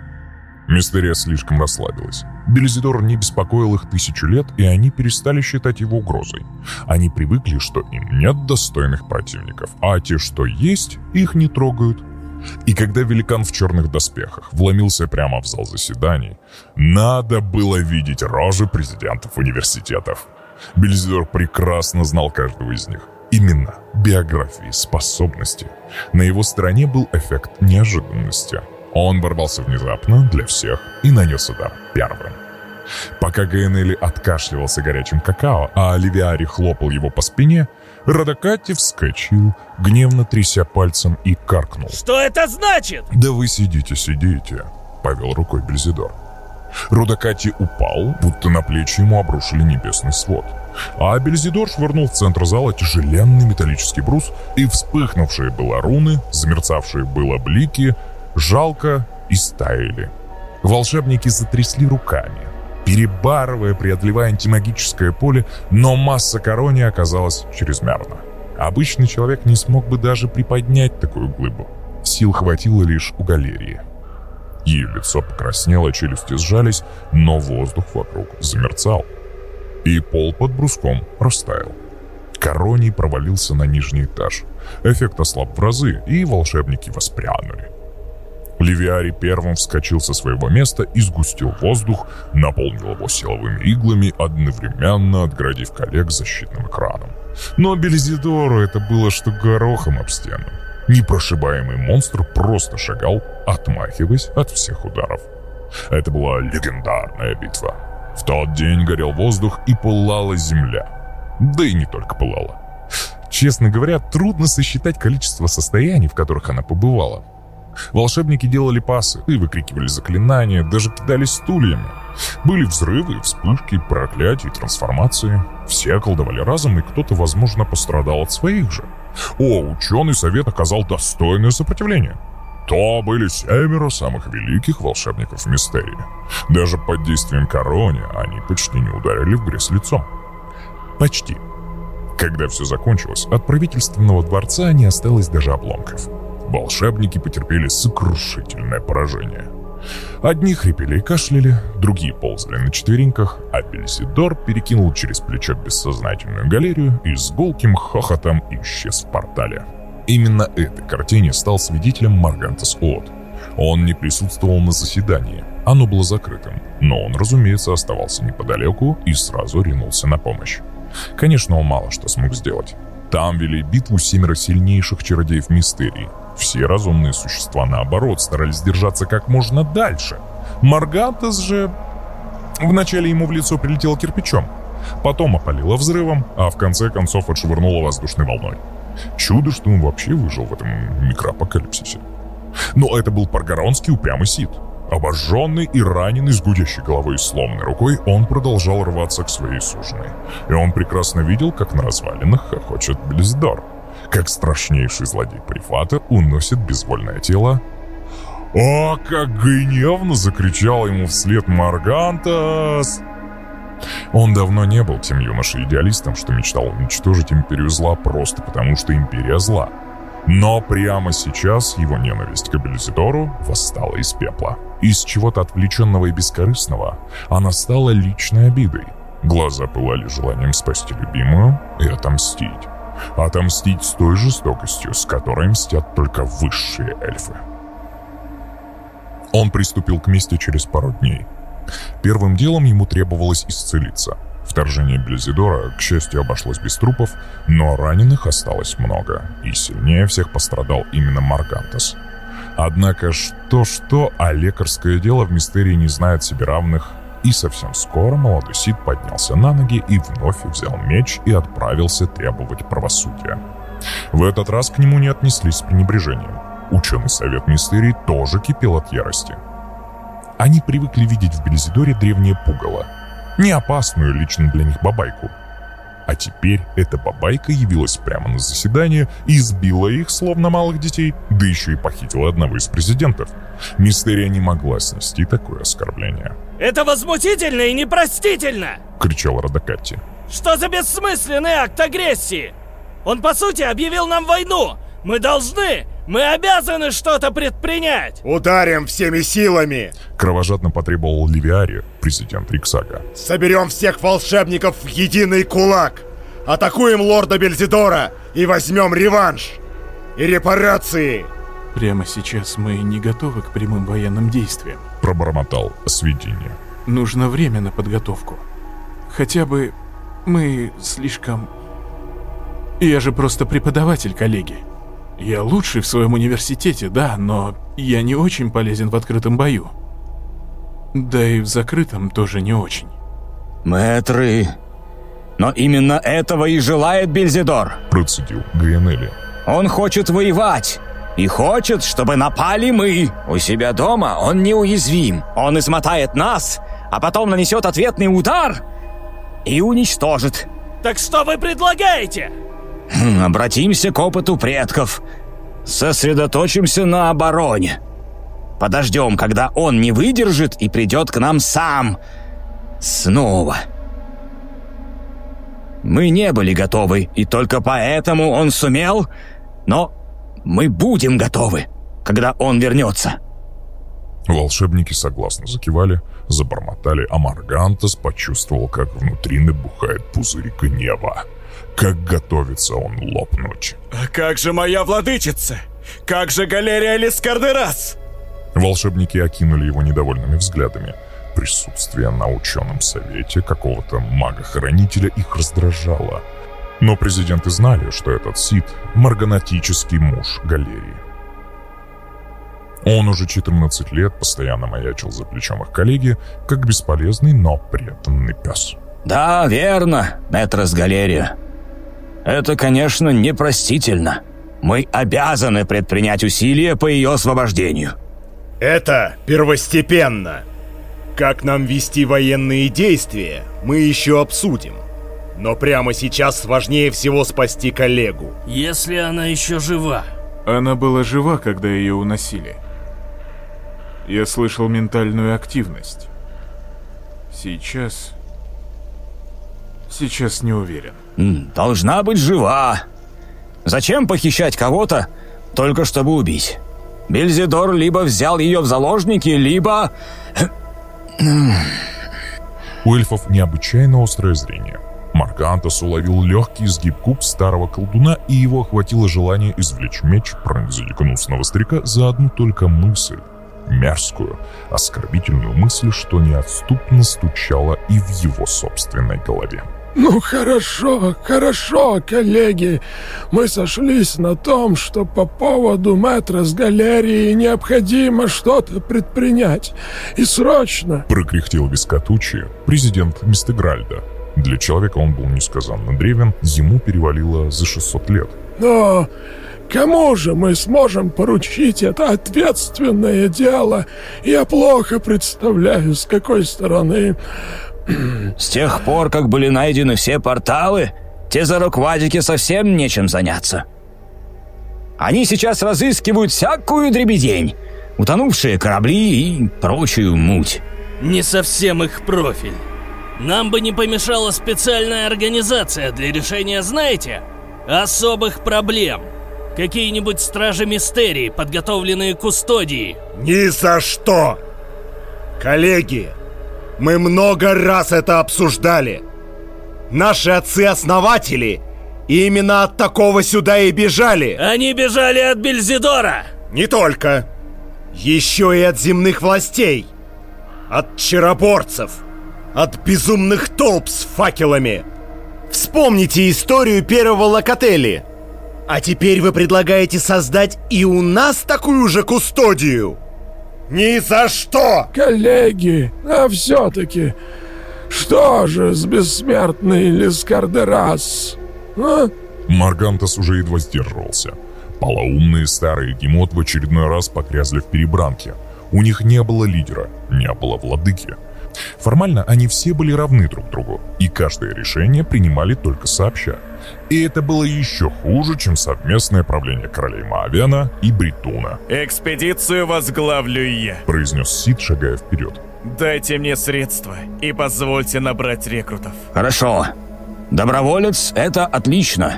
Speaker 1: Мистерия слишком расслабилась. Белизидор не беспокоил их тысячу лет, и они перестали считать его угрозой. Они привыкли, что им нет достойных противников, а те, что есть, их не трогают. И когда великан в черных доспехах вломился прямо в зал заседаний, надо было видеть рожи президентов университетов. Бельзидор прекрасно знал каждого из них. Именно биографии, способности. На его стороне был эффект неожиданности. Он ворвался внезапно для всех и нанес удар первым. Пока Гайнелли откашливался горячим какао, а Оливиари хлопал его по спине, Радакати вскочил, гневно тряся пальцем и каркнул.
Speaker 15: Что это значит?
Speaker 1: Да вы сидите, сидите. повел рукой Бельзидор. Рудокати упал, будто на плечи ему обрушили небесный свод. А Бельзидор швырнул в центр зала тяжеленный металлический брус, и вспыхнувшие было руны, замерцавшие было блики, жалко и стаяли. Волшебники затрясли руками, перебарывая, преодолевая антимагическое поле, но масса корони оказалась чрезмерна. Обычный человек не смог бы даже приподнять такую глыбу. Сил хватило лишь у галерии. Ее лицо покраснело, челюсти сжались, но воздух вокруг замерцал. И пол под бруском растаял. Короний провалился на нижний этаж. Эффект ослаб в разы, и волшебники воспрянули. Левиари первым вскочил со своего места и сгустил воздух, наполнил его силовыми иглами, одновременно отградив коллег защитным экраном. Но Бельзидору это было что горохом об стену. Непрошибаемый монстр просто шагал, отмахиваясь от всех ударов. Это была легендарная битва. В тот день горел воздух и пылала земля. Да и не только пылала. Честно говоря, трудно сосчитать количество состояний, в которых она побывала. Волшебники делали пасы и выкрикивали заклинания, даже кидались стульями. Были взрывы, вспышки, проклятия трансформации. Все колдовали разом, и кто-то, возможно, пострадал от своих же. О, ученый совет оказал достойное сопротивление. То были семеро самых великих волшебников Мистерии. Даже под действием корони они почти не ударили в грязь лицом. Почти. Когда все закончилось, от правительственного дворца не осталось даже обломков волшебники потерпели сокрушительное поражение. Одни хрипели и кашляли, другие ползали на четвереньках, а Бельсидор перекинул через плечо бессознательную галерию и с гулким хохотом исчез в портале. Именно этой картине стал свидетелем Маргантас От. Он не присутствовал на заседании, оно было закрытым, но он, разумеется, оставался неподалеку и сразу ринулся на помощь. Конечно, он мало что смог сделать. Там вели битву семеро сильнейших чародеев Мистерии, все разумные существа, наоборот, старались держаться как можно дальше. Маргантес же... Вначале ему в лицо прилетело кирпичом, потом опалило взрывом, а в конце концов отшвырнуло воздушной волной. Чудо, что он вообще выжил в этом микроапокалипсисе. Но это был паргаронский упрямый Сид. Обожженный и раненый с гудящей головой и сломанной рукой, он продолжал рваться к своей суженой. И он прекрасно видел, как на развалинах хохочет Близдор как страшнейший злодей Парифата уносит безвольное тело. «О, как гневно!» — закричал ему вслед Маргантас. Он давно не был тем юношей-идеалистом, что мечтал уничтожить империю зла просто потому, что империя зла. Но прямо сейчас его ненависть к Абелизидору восстала из пепла. Из чего-то отвлеченного и бескорыстного она стала личной обидой. Глаза пылали желанием спасти любимую и отомстить отомстить с той жестокостью, с которой мстят только высшие эльфы. Он приступил к мести через пару дней. Первым делом ему требовалось исцелиться. Вторжение Близидора, к счастью, обошлось без трупов, но раненых осталось много, и сильнее всех пострадал именно Маргантес. Однако что-что, а лекарское дело в Мистерии не знает себе равных и совсем скоро молодой Сид поднялся на ноги и вновь взял меч и отправился требовать правосудия. В этот раз к нему не отнеслись с пренебрежением. Ученый совет мистерии тоже кипел от ярости. Они привыкли видеть в Бельзидоре древнее пугало. Не опасную лично для них бабайку – а теперь эта бабайка явилась прямо на заседание и избила их, словно малых детей, да еще и похитила одного из президентов. Мистерия не могла снести такое оскорбление.
Speaker 15: «Это возмутительно и непростительно!»
Speaker 1: — кричал Радакатти.
Speaker 15: «Что за бессмысленный акт агрессии? Он, по сути, объявил нам войну! Мы должны, мы обязаны что-то предпринять!
Speaker 16: Ударим всеми силами!
Speaker 1: Кровожадно потребовал Ливиари, президент Риксага.
Speaker 16: Соберем всех волшебников в единый кулак! Атакуем лорда Бельзидора и возьмем реванш! И репарации!
Speaker 8: Прямо сейчас мы не готовы к прямым военным действиям.
Speaker 1: Пробормотал сведение.
Speaker 8: Нужно время на подготовку. Хотя бы мы слишком... Я же просто преподаватель, коллеги. Я лучший в своем университете, да, но я не очень полезен в открытом бою. Да и в закрытом тоже не очень.
Speaker 7: Мэтры, но именно этого и желает Бельзидор.
Speaker 1: Процедил Гвианелли.
Speaker 7: Он хочет воевать. и хочет, чтобы напали мы. У себя дома он неуязвим. Он измотает нас, а потом нанесет ответный удар и уничтожит.
Speaker 15: Так что вы предлагаете?
Speaker 7: Хм, Обратимся к опыту предков. Сосредоточимся на обороне. Подождем, когда он не выдержит и придет к нам сам. Снова. Мы не были готовы, и только поэтому он сумел, но мы будем готовы, когда он вернется.
Speaker 1: Волшебники согласно закивали, забормотали, а Маргантас почувствовал, как внутри набухает пузырь гнева. Как готовится он лопнуть.
Speaker 2: А как же моя владычица? Как же галерия Лискардерас?
Speaker 1: Волшебники окинули его недовольными взглядами. Присутствие на ученом совете какого-то мага-хранителя их раздражало. Но президенты знали, что этот Сид – марганатический муж галерии. Он уже 14 лет постоянно маячил за плечом их коллеги, как бесполезный, но преданный пес.
Speaker 7: Да, верно, Нетрос Галерия. Это, конечно, непростительно. Мы обязаны предпринять усилия по ее освобождению.
Speaker 16: Это первостепенно. Как нам вести военные действия, мы еще обсудим. Но прямо сейчас важнее всего спасти коллегу.
Speaker 15: Если она еще жива.
Speaker 8: Она была жива, когда ее уносили. Я слышал ментальную активность. Сейчас... Сейчас не уверен.
Speaker 7: Должна быть жива. Зачем похищать кого-то, только чтобы убить? Бельзидор либо взял ее в заложники, либо...
Speaker 1: У эльфов необычайно острое зрение. Маркантос уловил легкий изгиб губ старого колдуна, и его охватило желание извлечь меч, пронзить гнусного старика за одну только мысль. Мерзкую, оскорбительную мысль, что неотступно стучала и в его собственной голове.
Speaker 13: Ну хорошо, хорошо, коллеги. Мы сошлись на том, что по поводу метра с галереей необходимо что-то предпринять. И срочно.
Speaker 1: Прокряхтел Вискотучи, президент Мистегральда. Для человека он был несказанно древен, ему перевалило за 600 лет.
Speaker 13: Но кому же мы сможем поручить это ответственное дело? Я плохо представляю, с какой стороны.
Speaker 7: С тех пор, как были найдены все порталы, те заруквадики совсем нечем заняться. Они сейчас разыскивают всякую дребедень, утонувшие корабли и прочую муть.
Speaker 15: Не совсем их профиль. Нам бы не помешала специальная организация для решения, знаете, особых проблем. Какие-нибудь стражи мистерии, подготовленные кустодии.
Speaker 16: Ни за что! Коллеги, мы много раз это обсуждали. Наши отцы-основатели именно от такого сюда и бежали.
Speaker 15: Они бежали от Бельзидора.
Speaker 16: Не только. Еще и от земных властей. От чароборцев. От безумных толп с факелами. Вспомните историю первого Локотели. А теперь вы предлагаете создать и у нас такую же кустодию? Ни за что!
Speaker 13: Коллеги, а все-таки, что же с бессмертной Лискардерас? А?
Speaker 1: Маргантас уже едва сдерживался. Полоумные старые гемот в очередной раз погрязли в перебранке. У них не было лидера, не было владыки. Формально они все были равны друг другу, и каждое решение принимали только сообща. И это было еще хуже, чем совместное правление королей Маавена и Бритуна,
Speaker 2: Экспедицию возглавлю я.
Speaker 1: произнес Сид, шагая вперед.
Speaker 2: Дайте мне средства и позвольте набрать рекрутов.
Speaker 7: Хорошо. Доброволец — это отлично.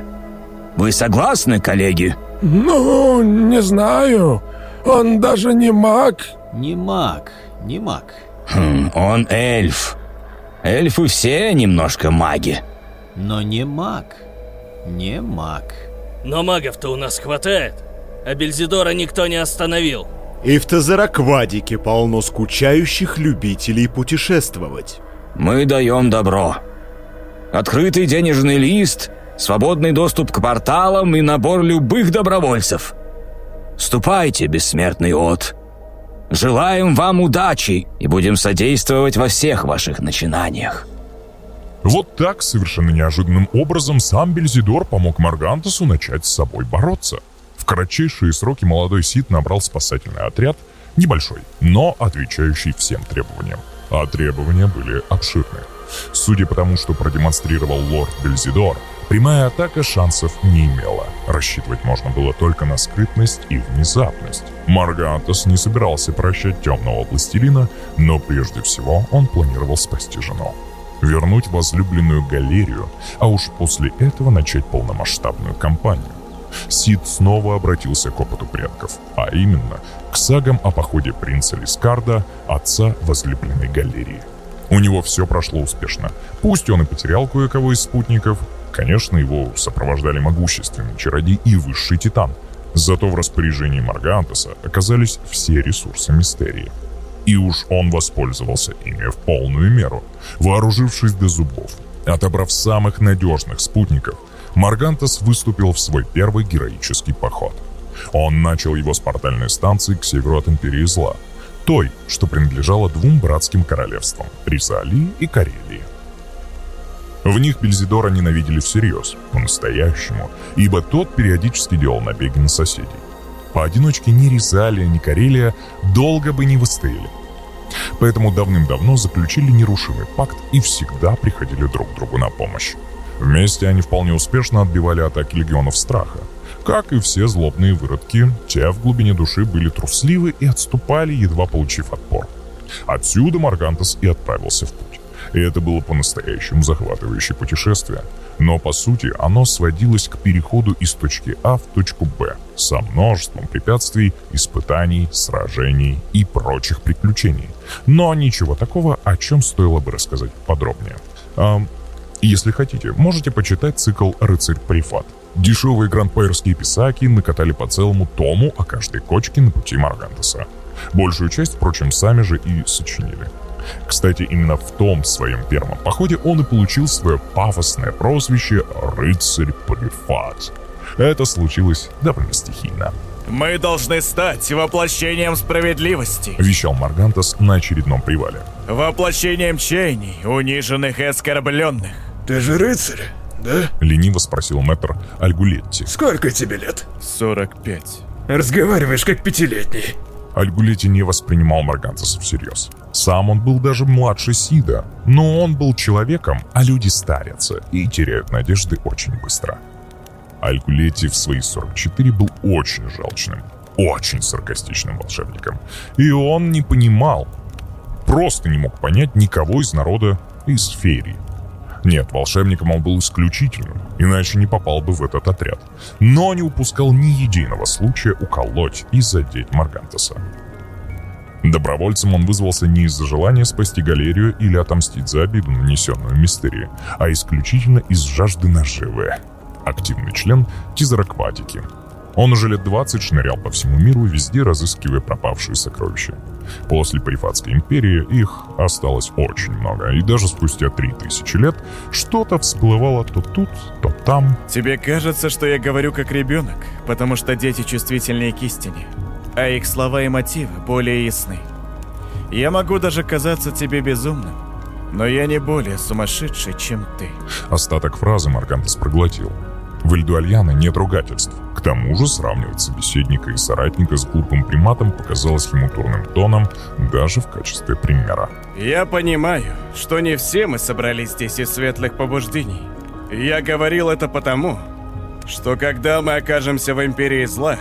Speaker 7: Вы согласны, коллеги?
Speaker 13: Ну, не знаю. Он даже не маг.
Speaker 9: Не маг, не маг.
Speaker 7: Хм, он эльф. Эльфы все немножко маги.
Speaker 9: Но не маг. Не маг.
Speaker 15: Но магов-то у нас хватает. А Бельзидора никто не остановил.
Speaker 16: И в Тазараквадике полно скучающих любителей путешествовать.
Speaker 7: Мы даем добро. Открытый денежный лист, свободный доступ к порталам и набор любых добровольцев. Ступайте, бессмертный от. Желаем вам удачи и будем содействовать во всех ваших начинаниях.
Speaker 1: Вот так, совершенно неожиданным образом, сам Бельзидор помог Маргантусу начать с собой бороться. В кратчайшие сроки молодой Сид набрал спасательный отряд, небольшой, но отвечающий всем требованиям. А требования были обширны. Судя по тому, что продемонстрировал лорд Бельзидор, прямая атака шансов не имела. Рассчитывать можно было только на скрытность и внезапность. Маргантос не собирался прощать темного властелина, но прежде всего он планировал спасти жену. Вернуть возлюбленную галерию, а уж после этого начать полномасштабную кампанию. Сид снова обратился к опыту предков, а именно к сагам о походе принца Лискарда, отца возлюбленной галерии. У него все прошло успешно. Пусть он и потерял кое-кого из спутников, конечно, его сопровождали могущественный чародей и высший титан. Зато в распоряжении Маргантеса оказались все ресурсы Мистерии. И уж он воспользовался ими в полную меру, вооружившись до зубов. Отобрав самых надежных спутников, Маргантес выступил в свой первый героический поход. Он начал его с портальной станции к северу от Империи Зла, той, что принадлежала двум братским королевствам – Рисалии и Карелии. В них Бельзидора ненавидели всерьез, по-настоящему, ибо тот периодически делал набеги на соседей. Поодиночке ни Ризалия, ни Карелия долго бы не выстояли. Поэтому давным-давно заключили нерушимый пакт и всегда приходили друг другу на помощь. Вместе они вполне успешно отбивали атаки легионов страха. Как и все злобные выродки, те в глубине души были трусливы и отступали, едва получив отпор. Отсюда Маргантес и отправился в путь. И это было по-настоящему захватывающее путешествие. Но по сути оно сводилось к переходу из точки А в точку Б со множеством препятствий, испытаний, сражений и прочих приключений. Но ничего такого, о чем стоило бы рассказать подробнее. А, если хотите, можете почитать цикл «Рыцарь Прифат». Дешевые грандпайерские писаки накатали по целому тому о каждой кочке на пути Маргантеса. Большую часть, впрочем, сами же и сочинили. Кстати, именно в том своем первом походе он и получил свое пафосное прозвище «Рыцарь Прифат». Это случилось довольно стихийно.
Speaker 2: «Мы должны стать воплощением справедливости», —
Speaker 1: вещал Маргантас на очередном привале.
Speaker 2: «Воплощением чаяний, униженных и оскорбленных».
Speaker 13: «Ты же рыцарь, да?»
Speaker 1: — лениво спросил мэтр Альгулетти.
Speaker 13: «Сколько тебе лет?»
Speaker 2: «45».
Speaker 13: «Разговариваешь как пятилетний».
Speaker 1: Альгулетти не воспринимал Маргантеса всерьез. Сам он был даже младше Сида, но он был человеком, а люди старятся и теряют надежды очень быстро. Альгулетти в свои 44 был очень жалчным, очень саркастичным волшебником. И он не понимал, просто не мог понять никого из народа из Ферии. Нет, волшебником он был исключительным, иначе не попал бы в этот отряд. Но не упускал ни единого случая уколоть и задеть Маргантеса. Добровольцем он вызвался не из-за желания спасти галерию или отомстить за обиду, нанесенную мистерии, а исключительно из жажды наживы. Активный член тизеракватики. Он уже лет 20 шнырял по всему миру, везде разыскивая пропавшие сокровища. После Парифатской империи их осталось очень много, и даже спустя 3000 лет что-то всплывало то тут, то там.
Speaker 2: Тебе кажется, что я говорю как ребенок, потому что дети чувствительнее к истине, а их слова и мотивы более ясны. Я могу даже казаться тебе безумным, но я не более сумасшедший, чем ты.
Speaker 1: Остаток фразы Маргантес проглотил. В Эльдуальяне нет ругательств. К тому же сравнивать собеседника и соратника с глупым приматом показалось ему турным тоном даже в качестве примера.
Speaker 2: Я понимаю, что не все мы собрались здесь из светлых побуждений. Я говорил это потому, что когда мы окажемся в Империи Зла,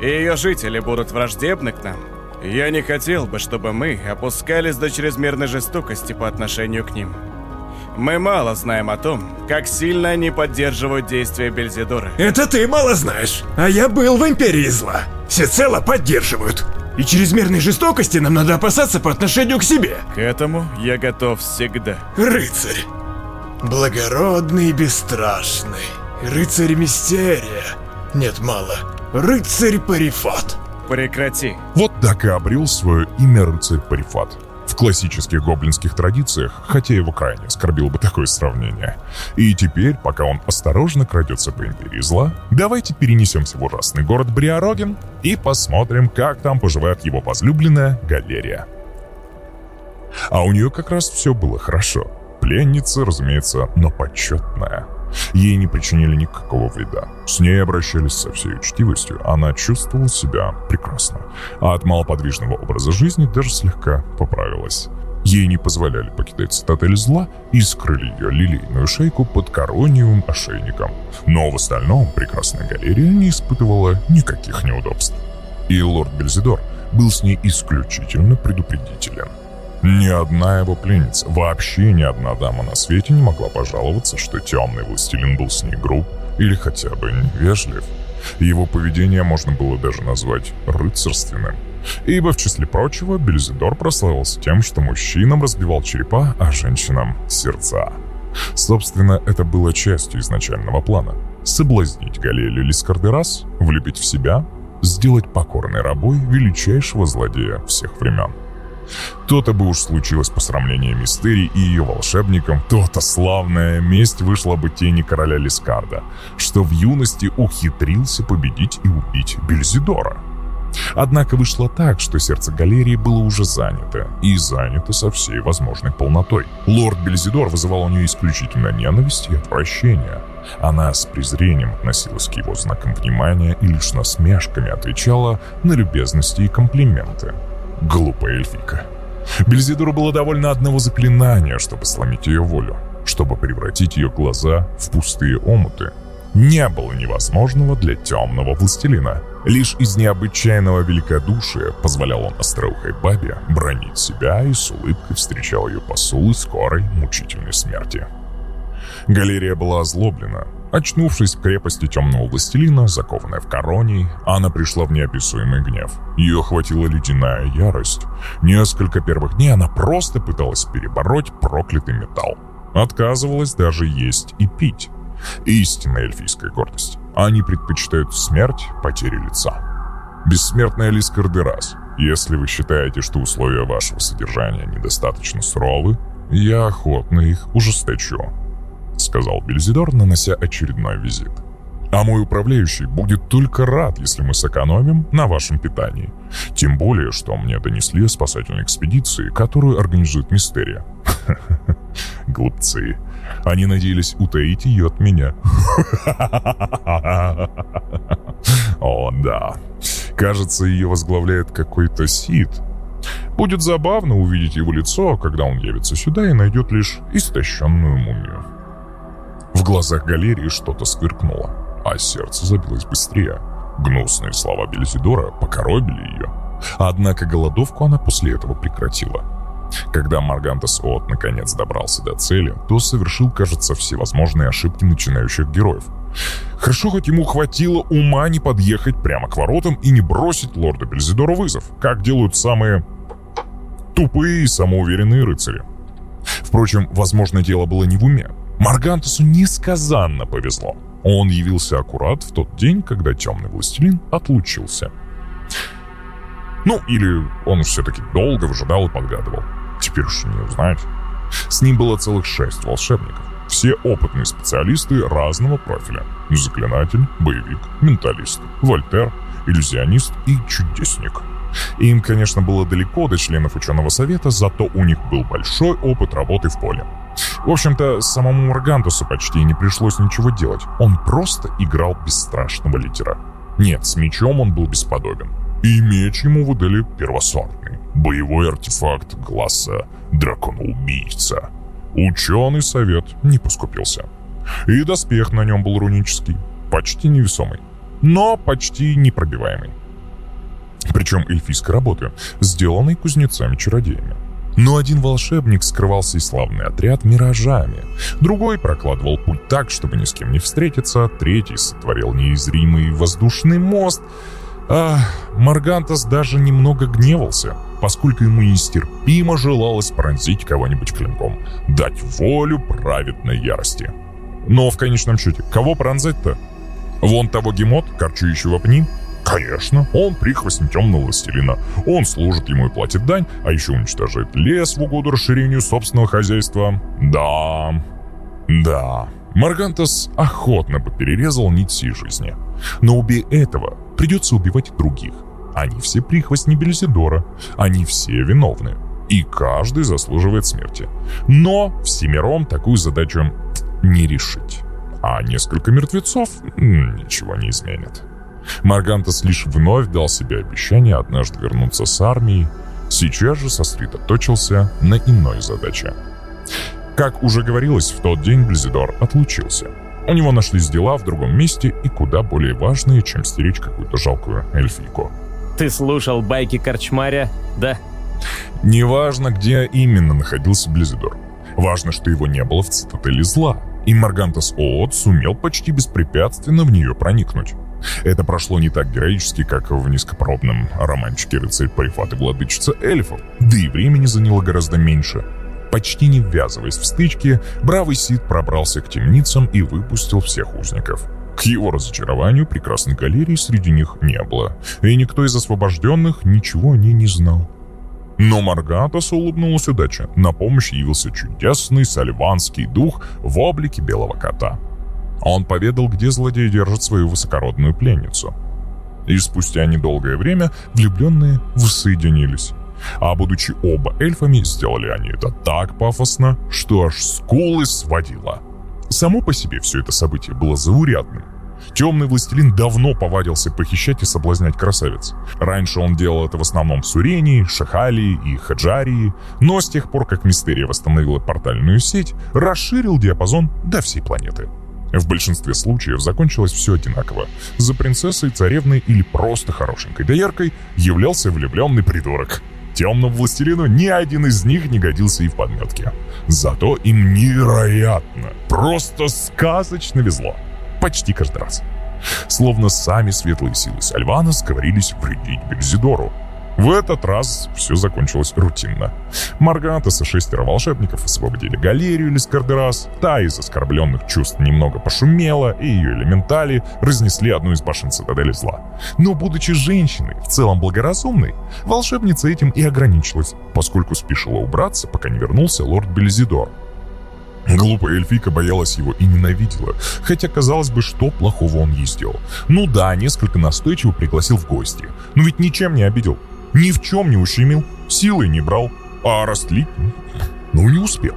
Speaker 2: и ее жители будут враждебны к нам, я не хотел бы, чтобы мы опускались до чрезмерной жестокости по отношению к ним. Мы мало знаем о том, как сильно они поддерживают действия Бельзидора.
Speaker 13: Это ты мало знаешь, а я был в Империи Зла. Всецело поддерживают. И чрезмерной жестокости нам надо опасаться по отношению к себе.
Speaker 2: К этому я готов всегда.
Speaker 13: Рыцарь. Благородный и бесстрашный. Рыцарь Мистерия. Нет, мало. Рыцарь Парифат.
Speaker 2: Прекрати.
Speaker 1: Вот так и обрел свое имя рыцарь Парифат. В классических гоблинских традициях, хотя его крайне оскорбил бы такое сравнение. И теперь, пока он осторожно крадется по Империи Зла, давайте перенесемся в ужасный город Бриароген и посмотрим, как там поживает его возлюбленная Галерия. А у нее как раз все было хорошо. Пленница, разумеется, но почетная. Ей не причинили никакого вреда. С ней обращались со всей учтивостью. Она чувствовала себя прекрасно. А от малоподвижного образа жизни даже слегка поправилась. Ей не позволяли покидать цитадель зла и скрыли ее лилейную шейку под корониевым ошейником. Но в остальном прекрасная галерея не испытывала никаких неудобств. И лорд Бельзидор был с ней исключительно предупредителен. Ни одна его пленница, вообще ни одна дама на свете не могла пожаловаться, что темный властелин был с ней груб или хотя бы невежлив. Его поведение можно было даже назвать рыцарственным. Ибо, в числе прочего, Бельзидор прославился тем, что мужчинам разбивал черепа, а женщинам — сердца. Собственно, это было частью изначального плана. Соблазнить Галелию Лискардерас, влюбить в себя, сделать покорной рабой величайшего злодея всех времен. То-то бы уж случилось посрамление Мистерии и ее волшебникам, то-то славная месть вышла бы тени короля Лискарда, что в юности ухитрился победить и убить Бельзидора. Однако вышло так, что сердце галерии было уже занято, и занято со всей возможной полнотой. Лорд Бельзидор вызывал у нее исключительно ненависть и отвращение. Она с презрением относилась к его знакам внимания и лишь насмешками отвечала на любезности и комплименты. Глупая эльфика. Бельзидору было довольно одного заклинания, чтобы сломить ее волю, чтобы превратить ее глаза в пустые омуты. Не было невозможного для темного властелина. Лишь из необычайного великодушия позволял он остроухой бабе бронить себя и с улыбкой встречал ее посулы скорой мучительной смерти. Галерия была озлоблена. Очнувшись в крепости темного властелина, закованная в короне, она пришла в неописуемый гнев. Ее охватила ледяная ярость. Несколько первых дней она просто пыталась перебороть проклятый металл. Отказывалась даже есть и пить. Истинная эльфийская гордость. Они предпочитают смерть потери лица. Бессмертная Лиска Рдерас, если вы считаете, что условия вашего содержания недостаточно суровы, я охотно их ужесточу сказал Бельзидор, нанося очередной визит. А мой управляющий будет только рад, если мы сэкономим на вашем питании. Тем более, что мне донесли о спасательной экспедиции, которую организует Мистерия. Глупцы. Они надеялись утаить ее от меня. О, да. Кажется, ее возглавляет какой-то Сид. Будет забавно увидеть его лицо, когда он явится сюда и найдет лишь истощенную мумию. В глазах галерии что-то сверкнуло, а сердце забилось быстрее. Гнусные слова Бельзидора покоробили ее. Однако голодовку она после этого прекратила. Когда Маргантас От наконец добрался до цели, то совершил, кажется, всевозможные ошибки начинающих героев. Хорошо, хоть ему хватило ума не подъехать прямо к воротам и не бросить лорда Бельзидора вызов, как делают самые тупые и самоуверенные рыцари. Впрочем, возможно, дело было не в уме. Маргантусу несказанно повезло. Он явился аккурат в тот день, когда темный властелин отлучился. Ну, или он все-таки долго выжидал и подгадывал. Теперь уж не узнать. С ним было целых шесть волшебников. Все опытные специалисты разного профиля. Заклинатель, боевик, менталист, вольтер, иллюзионист и чудесник. Им, конечно, было далеко до членов ученого совета, зато у них был большой опыт работы в поле. В общем-то, самому Моргантусу почти не пришлось ничего делать. Он просто играл бесстрашного лидера. Нет, с мечом он был бесподобен. И меч ему выдали первосортный. Боевой артефакт класса дракона-убийца. Ученый совет не поскупился. И доспех на нем был рунический, почти невесомый, но почти непробиваемый. Причем эльфийской работы, сделанной кузнецами-чародеями. Но один волшебник скрывался и славный отряд миражами. Другой прокладывал путь так, чтобы ни с кем не встретиться. Третий сотворил неизримый воздушный мост. А Маргантас даже немного гневался, поскольку ему нестерпимо желалось пронзить кого-нибудь клинком, дать волю праведной ярости. Но в конечном счете, кого пронзать-то? Вон того гемот, корчующего пни? Конечно, он прихвостень темного властелина. Он служит ему и платит дань, а еще уничтожает лес в угоду расширению собственного хозяйства. Да, да. Маргантас охотно бы перерезал всей жизни. Но убей этого, придется убивать других. Они все прихвостни Бельзидора. Они все виновны. И каждый заслуживает смерти. Но всемиром такую задачу не решить. А несколько мертвецов ничего не изменит. Маргантас лишь вновь дал себе обещание однажды вернуться с армией, сейчас же сосредоточился на иной задаче. Как уже говорилось, в тот день Близидор отлучился. У него нашлись дела в другом месте и куда более важные, чем стеречь какую-то жалкую эльфийку.
Speaker 4: Ты слушал байки Корчмаря, да?
Speaker 1: Неважно, где именно находился Близидор. Важно, что его не было в цитадели зла, и Маргантас Оот сумел почти беспрепятственно в нее проникнуть. Это прошло не так героически, как в низкопробном романчике «Рыцарь Парифат и владычица эльфов», да и времени заняло гораздо меньше. Почти не ввязываясь в стычки, бравый Сид пробрался к темницам и выпустил всех узников. К его разочарованию прекрасной галерии среди них не было, и никто из освобожденных ничего о ней не знал. Но Маргатас улыбнулась удача. На помощь явился чудесный сальванский дух в облике белого кота. Он поведал, где злодей держит свою высокородную пленницу. И спустя недолгое время влюбленные воссоединились. А будучи оба эльфами, сделали они это так пафосно, что аж скулы сводило. Само по себе все это событие было заурядным. Темный властелин давно повадился похищать и соблазнять красавиц. Раньше он делал это в основном в Сурении, Шахалии и Хаджарии, но с тех пор, как Мистерия восстановила портальную сеть, расширил диапазон до всей планеты. В большинстве случаев закончилось все одинаково. За принцессой, царевной или просто хорошенькой дояркой являлся влюбленный придурок. Темному властелину ни один из них не годился и в подметке. Зато им невероятно, просто сказочно везло. Почти каждый раз. Словно сами светлые силы Сальвана сговорились вредить Бельзидору, в этот раз все закончилось рутинно. Маргантес и шестеро волшебников освободили галерию Лискардерас, та из оскорбленных чувств немного пошумела, и ее элементали разнесли одну из башен цитадели зла. Но будучи женщиной, в целом благоразумной, волшебница этим и ограничилась, поскольку спешила убраться, пока не вернулся лорд Бельзидор. Глупая эльфийка боялась его и ненавидела, хотя казалось бы, что плохого он ей сделал. Ну да, несколько настойчиво пригласил в гости, но ведь ничем не обидел. Ни в чем не ущемил, силой не брал, а растлить, ну, не успел.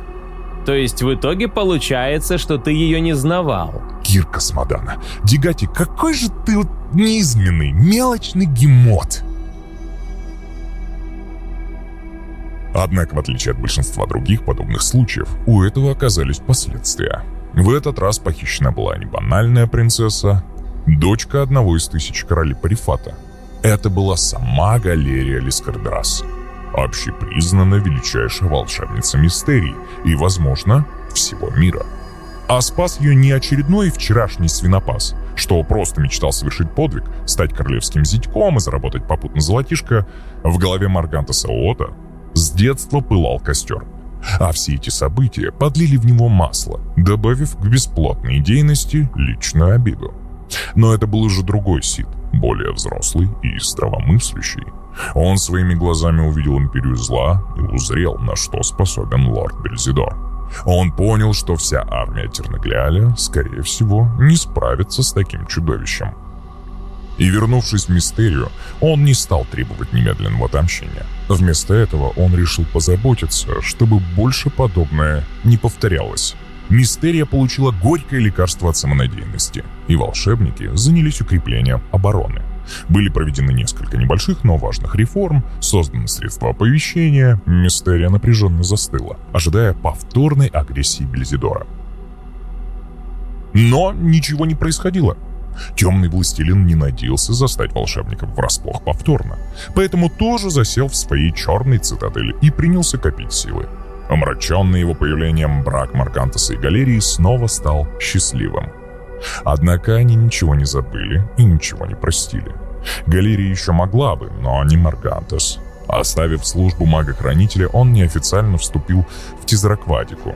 Speaker 4: То есть в итоге получается, что ты ее не знавал?
Speaker 1: Кир Космодана, Дигати, какой же ты вот неизменный, мелочный гемот. Однако, в отличие от большинства других подобных случаев, у этого оказались последствия. В этот раз похищена была не банальная принцесса, дочка одного из тысяч королей Парифата, это была сама Галерия Лискардрас, общепризнанная величайшая волшебница мистерий и, возможно, всего мира. А спас ее не очередной вчерашний свинопас, что просто мечтал совершить подвиг, стать королевским зятьком и заработать попутно золотишко, в голове Марганта Саота с детства пылал костер. А все эти события подлили в него масло, добавив к бесплотной идейности личную обиду. Но это был уже другой Сид, более взрослый и здравомыслящий. Он своими глазами увидел империю зла и узрел, на что способен лорд Бельзидор. Он понял, что вся армия Терноглиаля, скорее всего, не справится с таким чудовищем. И вернувшись в Мистерию, он не стал требовать немедленного отомщения. Вместо этого он решил позаботиться, чтобы больше подобное не повторялось. Мистерия получила горькое лекарство от самонадеянности, и волшебники занялись укреплением обороны. Были проведены несколько небольших, но важных реформ, созданы средства оповещения, Мистерия напряженно застыла, ожидая повторной агрессии Бельзидора. Но ничего не происходило. Темный властелин не надеялся застать волшебников врасплох повторно, поэтому тоже засел в своей черной цитадели и принялся копить силы. Омраченный его появлением брак Маркантеса и Галерии снова стал счастливым. Однако они ничего не забыли и ничего не простили. Галерия еще могла бы, но не Маргантес. Оставив службу мага-хранителя, он неофициально вступил в Тизраквадику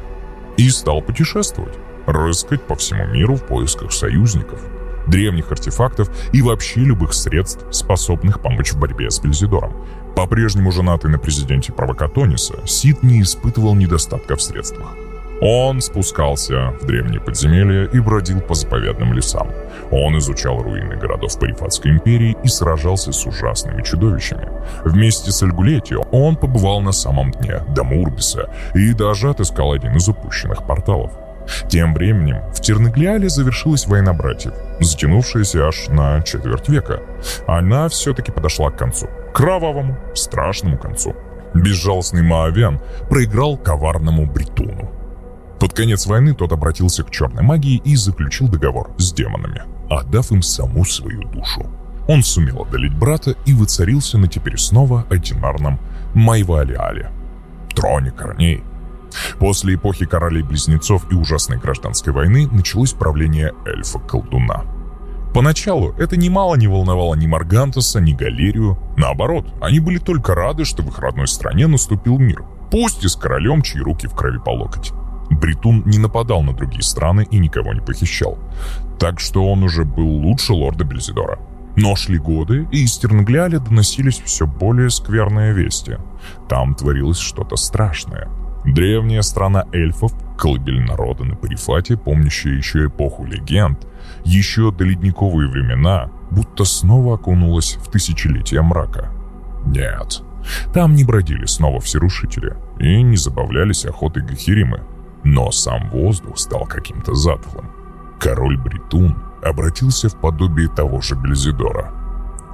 Speaker 1: и стал путешествовать, рыскать по всему миру в поисках союзников, древних артефактов и вообще любых средств, способных помочь в борьбе с Бельзидором, по-прежнему женатый на президенте Провокатониса, Сид не испытывал недостатка в средствах. Он спускался в древние подземелья и бродил по заповедным лесам. Он изучал руины городов Парифатской империи и сражался с ужасными чудовищами. Вместе с Альгулетио он побывал на самом дне Дамурбиса и даже отыскал один из упущенных порталов. Тем временем в Терноглиале завершилась война братьев, затянувшаяся аж на четверть века. Она все-таки подошла к концу. Кровавому, страшному концу. Безжалостный Маавиан проиграл коварному Бритуну. Под конец войны тот обратился к черной магии и заключил договор с демонами, отдав им саму свою душу. Он сумел одолеть брата и воцарился на теперь снова одинарном Майвалиале, троне корней. После эпохи королей-близнецов и ужасной гражданской войны началось правление эльфа-колдуна. Поначалу это немало не волновало ни Маргантаса, ни Галерию. Наоборот, они были только рады, что в их родной стране наступил мир. Пусть и с королем, чьи руки в крови по локоть. Бритун не нападал на другие страны и никого не похищал. Так что он уже был лучше лорда Бельзидора. Но шли годы, и из Терноглиаля доносились все более скверные вести. Там творилось что-то страшное. Древняя страна эльфов, колыбель народа на Парифате, помнящая еще эпоху легенд, еще до ледниковые времена, будто снова окунулась в тысячелетия мрака. Нет, там не бродили снова всерушители и не забавлялись охотой Гахиримы, но сам воздух стал каким-то затхлым. Король Бритун обратился в подобие того же Бельзидора.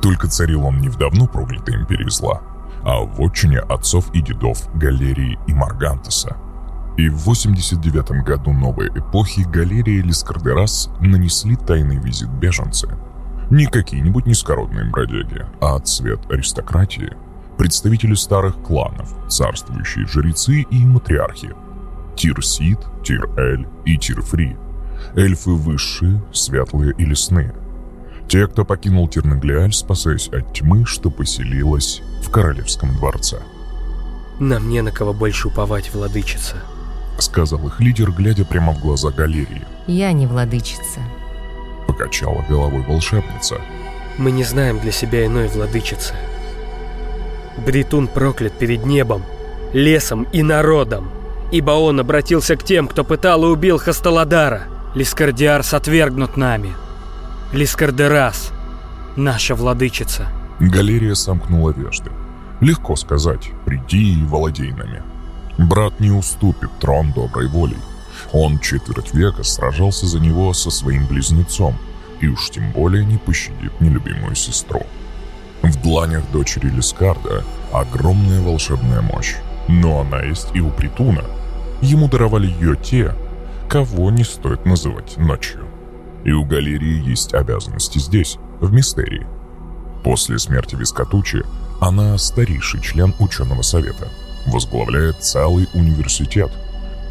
Speaker 1: Только царил он не в давно проклятой империи зла, а в отчине отцов и дедов Галерии и Маргантеса. И в 89 году новой эпохи Галерия и Лискардерас нанесли тайный визит беженцы. Не какие-нибудь низкородные бродяги, а цвет аристократии, представители старых кланов, царствующие жрецы и матриархи. Тир-Сид, Тир-Эль и Тир-Фри. Эльфы высшие, светлые и лесные. Те, кто покинул Терноглиаль, спасаясь от тьмы, что поселилась в королевском дворце.
Speaker 11: Нам не на кого больше уповать, владычица.
Speaker 1: Сказал их лидер, глядя прямо в глаза галерии.
Speaker 6: Я не владычица.
Speaker 1: Покачала головой волшебница.
Speaker 11: Мы не знаем для себя иной владычицы. Бритун проклят перед небом, лесом и народом, ибо он обратился к тем, кто пытал и убил Хасталадара. Лискардиарс отвергнут нами. Лискардерас, наша владычица.
Speaker 1: Галерия сомкнула вежды. Легко сказать, приди и владей нами. Брат не уступит трон доброй волей. Он четверть века сражался за него со своим близнецом, и уж тем более не пощадит нелюбимую сестру. В дланях дочери Лискарда огромная волшебная мощь, но она есть и у Притуна. Ему даровали ее те, кого не стоит называть ночью. И у Галерии есть обязанности здесь, в Мистерии. После смерти Вискотучи она старейший член ученого совета, возглавляет целый университет.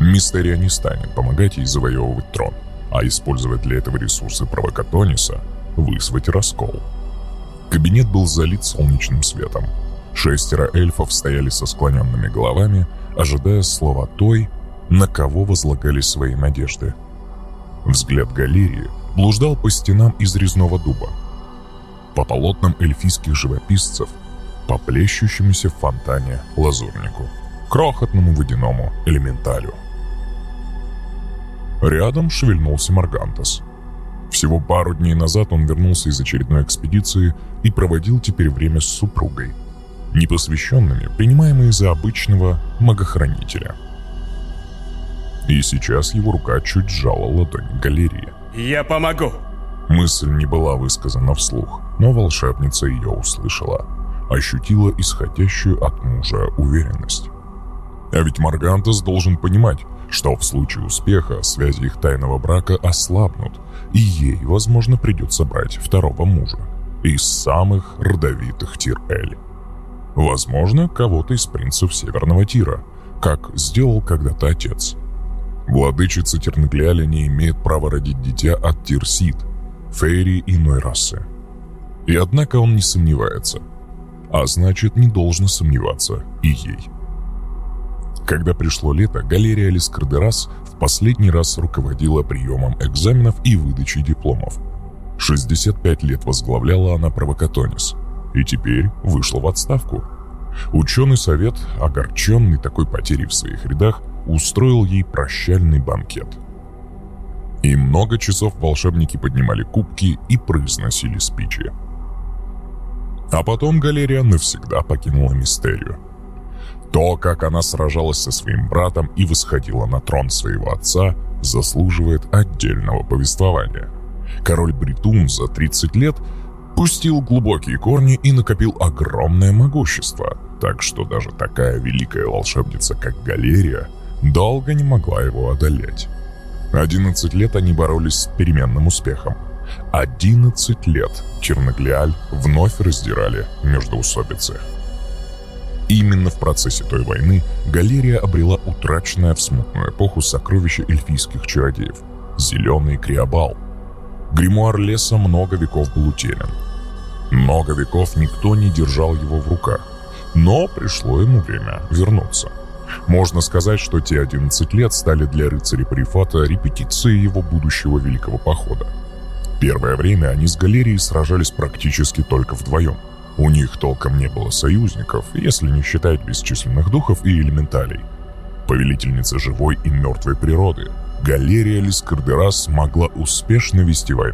Speaker 1: Мистерия не станет помогать ей завоевывать трон, а использовать для этого ресурсы Провокатониса, вызвать раскол. Кабинет был залит солнечным светом. Шестеро эльфов стояли со склоненными головами, ожидая слова той, на кого возлагали свои надежды. Взгляд галерии блуждал по стенам из резного дуба, по полотнам эльфийских живописцев, по плещущемуся в фонтане лазурнику, крохотному водяному элементалю. Рядом шевельнулся Маргантас. Всего пару дней назад он вернулся из очередной экспедиции и проводил теперь время с супругой, непосвященными, принимаемые за обычного магохранителя. И сейчас его рука чуть сжала ладонь галереи.
Speaker 2: «Я помогу!»
Speaker 1: Мысль не была высказана вслух, но волшебница ее услышала, ощутила исходящую от мужа уверенность. А ведь Маргантас должен понимать, что в случае успеха связи их тайного брака ослабнут, и ей, возможно, придется брать второго мужа из самых родовитых Тир-Эль. Возможно, кого-то из принцев Северного Тира, как сделал когда-то отец. Владычица Терноглиаля не имеет права родить дитя от Тирсид, Фейри иной расы. И однако он не сомневается, а значит не должно сомневаться и ей. Когда пришло лето, галерия Лискардерас в последний раз руководила приемом экзаменов и выдачей дипломов. 65 лет возглавляла она Провокатонис, и теперь вышла в отставку. Ученый совет, огорченный такой потерей в своих рядах, устроил ей прощальный банкет. И много часов волшебники поднимали кубки и произносили спичи. А потом галерия навсегда покинула Мистерию. То, как она сражалась со своим братом и восходила на трон своего отца, заслуживает отдельного повествования. Король Бритун за 30 лет пустил глубокие корни и накопил огромное могущество, так что даже такая великая волшебница, как Галерия, долго не могла его одолеть. 11 лет они боролись с переменным успехом. 11 лет Черноглиаль вновь раздирали междоусобицы. Именно в процессе той войны Галерия обрела утраченное в смутную эпоху сокровище эльфийских чародеев – зеленый криобал. Гримуар леса много веков был утерян. Много веков никто не держал его в руках, но пришло ему время вернуться. Можно сказать, что те 11 лет стали для рыцарей Парифата репетицией его будущего великого похода. Первое время они с Галерией сражались практически только вдвоем – у них толком не было союзников, если не считать бесчисленных духов и элементалей. Повелительница живой и мертвой природы, Галерия Лискардерас могла успешно вести войну